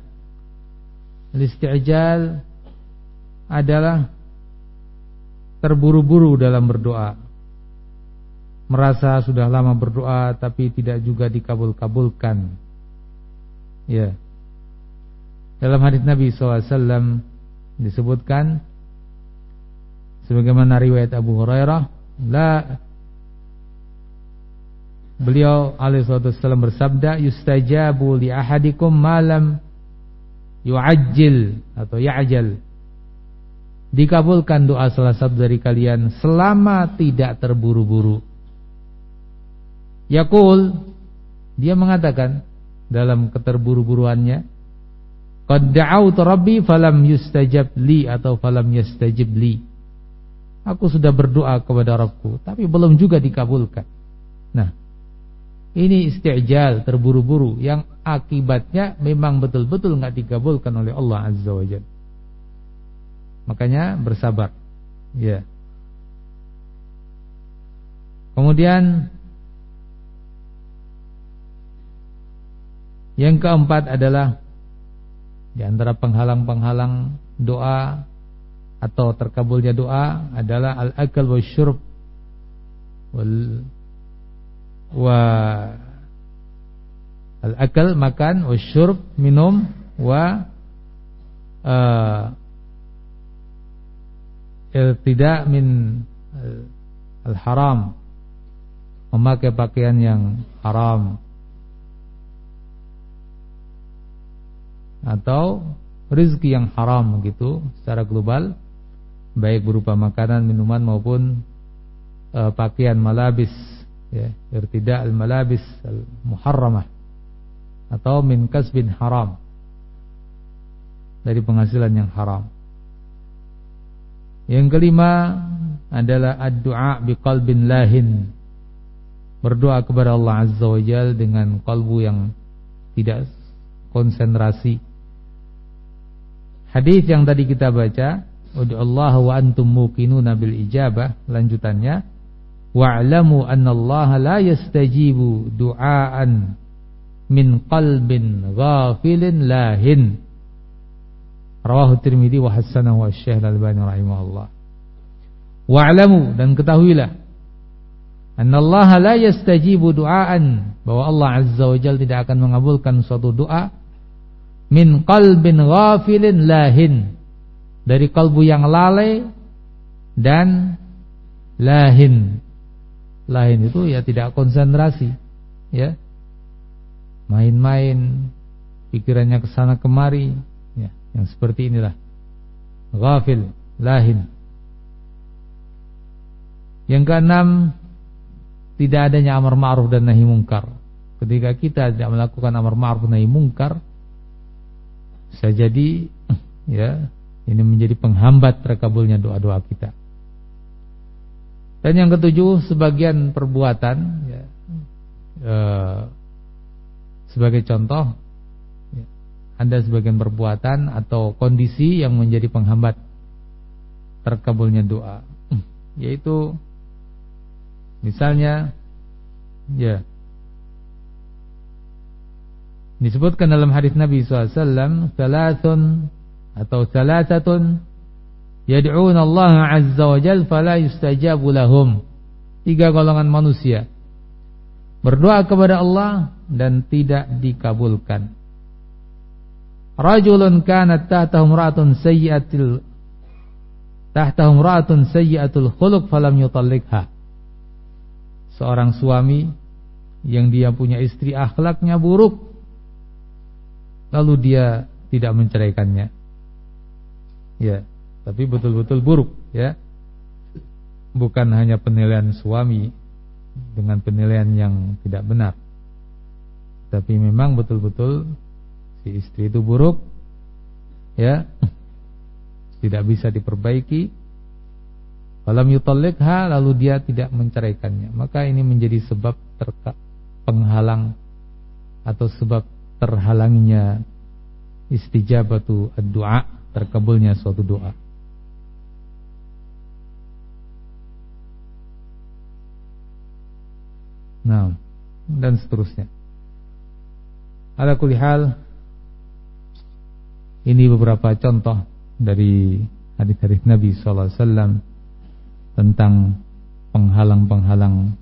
Al-isti'jal adalah terburu-buru dalam berdoa. Merasa sudah lama berdoa tapi tidak juga dikabul-kabulkan. Ya. Dalam hadis Nabi SAW disebutkan sebagaimana riwayat Abu Hurairah la beliau alaihi wasallam bersabda yustajabu li ahadikum malam yu'ajjil atau ya'jal dikabulkan doa salah satu dari kalian selama tidak terburu-buru Yakul dia mengatakan dalam keterburu-buruannya. Qad da'awtu falam yustajab li atau falam yastajib li. Aku sudah berdoa kepada Rabbku Tapi belum juga dikabulkan. Nah Ini isti'jal terburu-buru Yang akibatnya memang betul-betul nggak dikabulkan oleh Allah Azza wa Jalla. Makanya bersabar. Ya. Kemudian Yang keempat adalah Di antara penghalang-penghalang doa atau terkabulnya doa adalah al-akal wa syurb wal wa al-akal makan wa syurb minum wa uh, tidak min al-haram memakai pakaian yang haram atau rezeki yang haram gitu secara global baik berupa makanan, minuman maupun uh, pakaian malabis ya, irtida al malabis al muharramah atau min kasbin haram dari penghasilan yang haram. Yang kelima adalah ad-du'a biqalbin lahin. Berdoa kepada Allah Azza wa Jal dengan kalbu yang tidak konsentrasi. Hadis yang tadi kita baca Allah wa antum muqinuna bil ijabah lanjutannya wa'lamu Allah la yastajibu du'aan min qalbin ghafilin lahin. Rawahu Tirmidzi wa hasanahu Syekh Al-Albani rahimahullah. Wa'lamu dan ketahuilah anna Allah la yastajibu du'aan bahwa Allah azza wa jalla tidak akan mengabulkan suatu doa min qalbin ghafilin lahin dari kalbu yang lalai dan lahin. Lahin itu ya tidak konsentrasi, ya. Main-main, pikirannya ke sana kemari, ya, yang seperti inilah. Ghafil, lahin. Yang keenam, tidak adanya amar ma'ruf dan nahi mungkar. Ketika kita tidak melakukan amar ma'ruf nahi mungkar, bisa jadi ya ini menjadi penghambat terkabulnya doa-doa kita. Dan yang ketujuh, sebagian perbuatan, ya, e, sebagai contoh, ya, ada sebagian perbuatan atau kondisi yang menjadi penghambat terkabulnya doa, yaitu misalnya, ya, disebutkan dalam hadis Nabi SAW, "Salasun atau salasatun yad'un Allah azza wa jal fala yustajabu lahum. Tiga golongan manusia. Berdoa kepada Allah dan tidak dikabulkan. Rajulun kanat tahtahu imra'atun sayyi'atil tahtahu imra'atun sayyi'atul khuluq falam yutalliqha. Seorang suami yang dia punya istri akhlaknya buruk lalu dia tidak menceraikannya. Ya tapi betul-betul buruk ya. Bukan hanya penilaian suami dengan penilaian yang tidak benar. Tapi memang betul-betul si istri itu buruk ya. Tidak bisa diperbaiki. Falam yutalliqha lalu dia tidak menceraikannya. Maka ini menjadi sebab terka, penghalang atau sebab terhalanginya istijabatu ad-du'a terkabulnya suatu doa. Nah, dan seterusnya. Ada kulihal ini beberapa contoh dari hadis-hadis Nabi SAW tentang penghalang-penghalang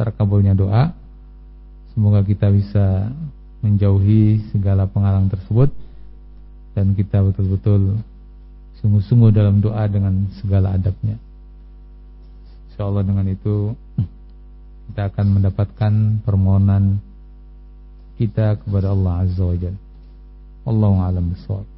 terkabulnya doa. Semoga kita bisa menjauhi segala penghalang tersebut dan kita betul-betul sungguh-sungguh dalam doa dengan segala adabnya. Insyaallah dengan itu kita akan mendapatkan permohonan kita kepada Allah Azza wa Jalla. A'lam bishawab.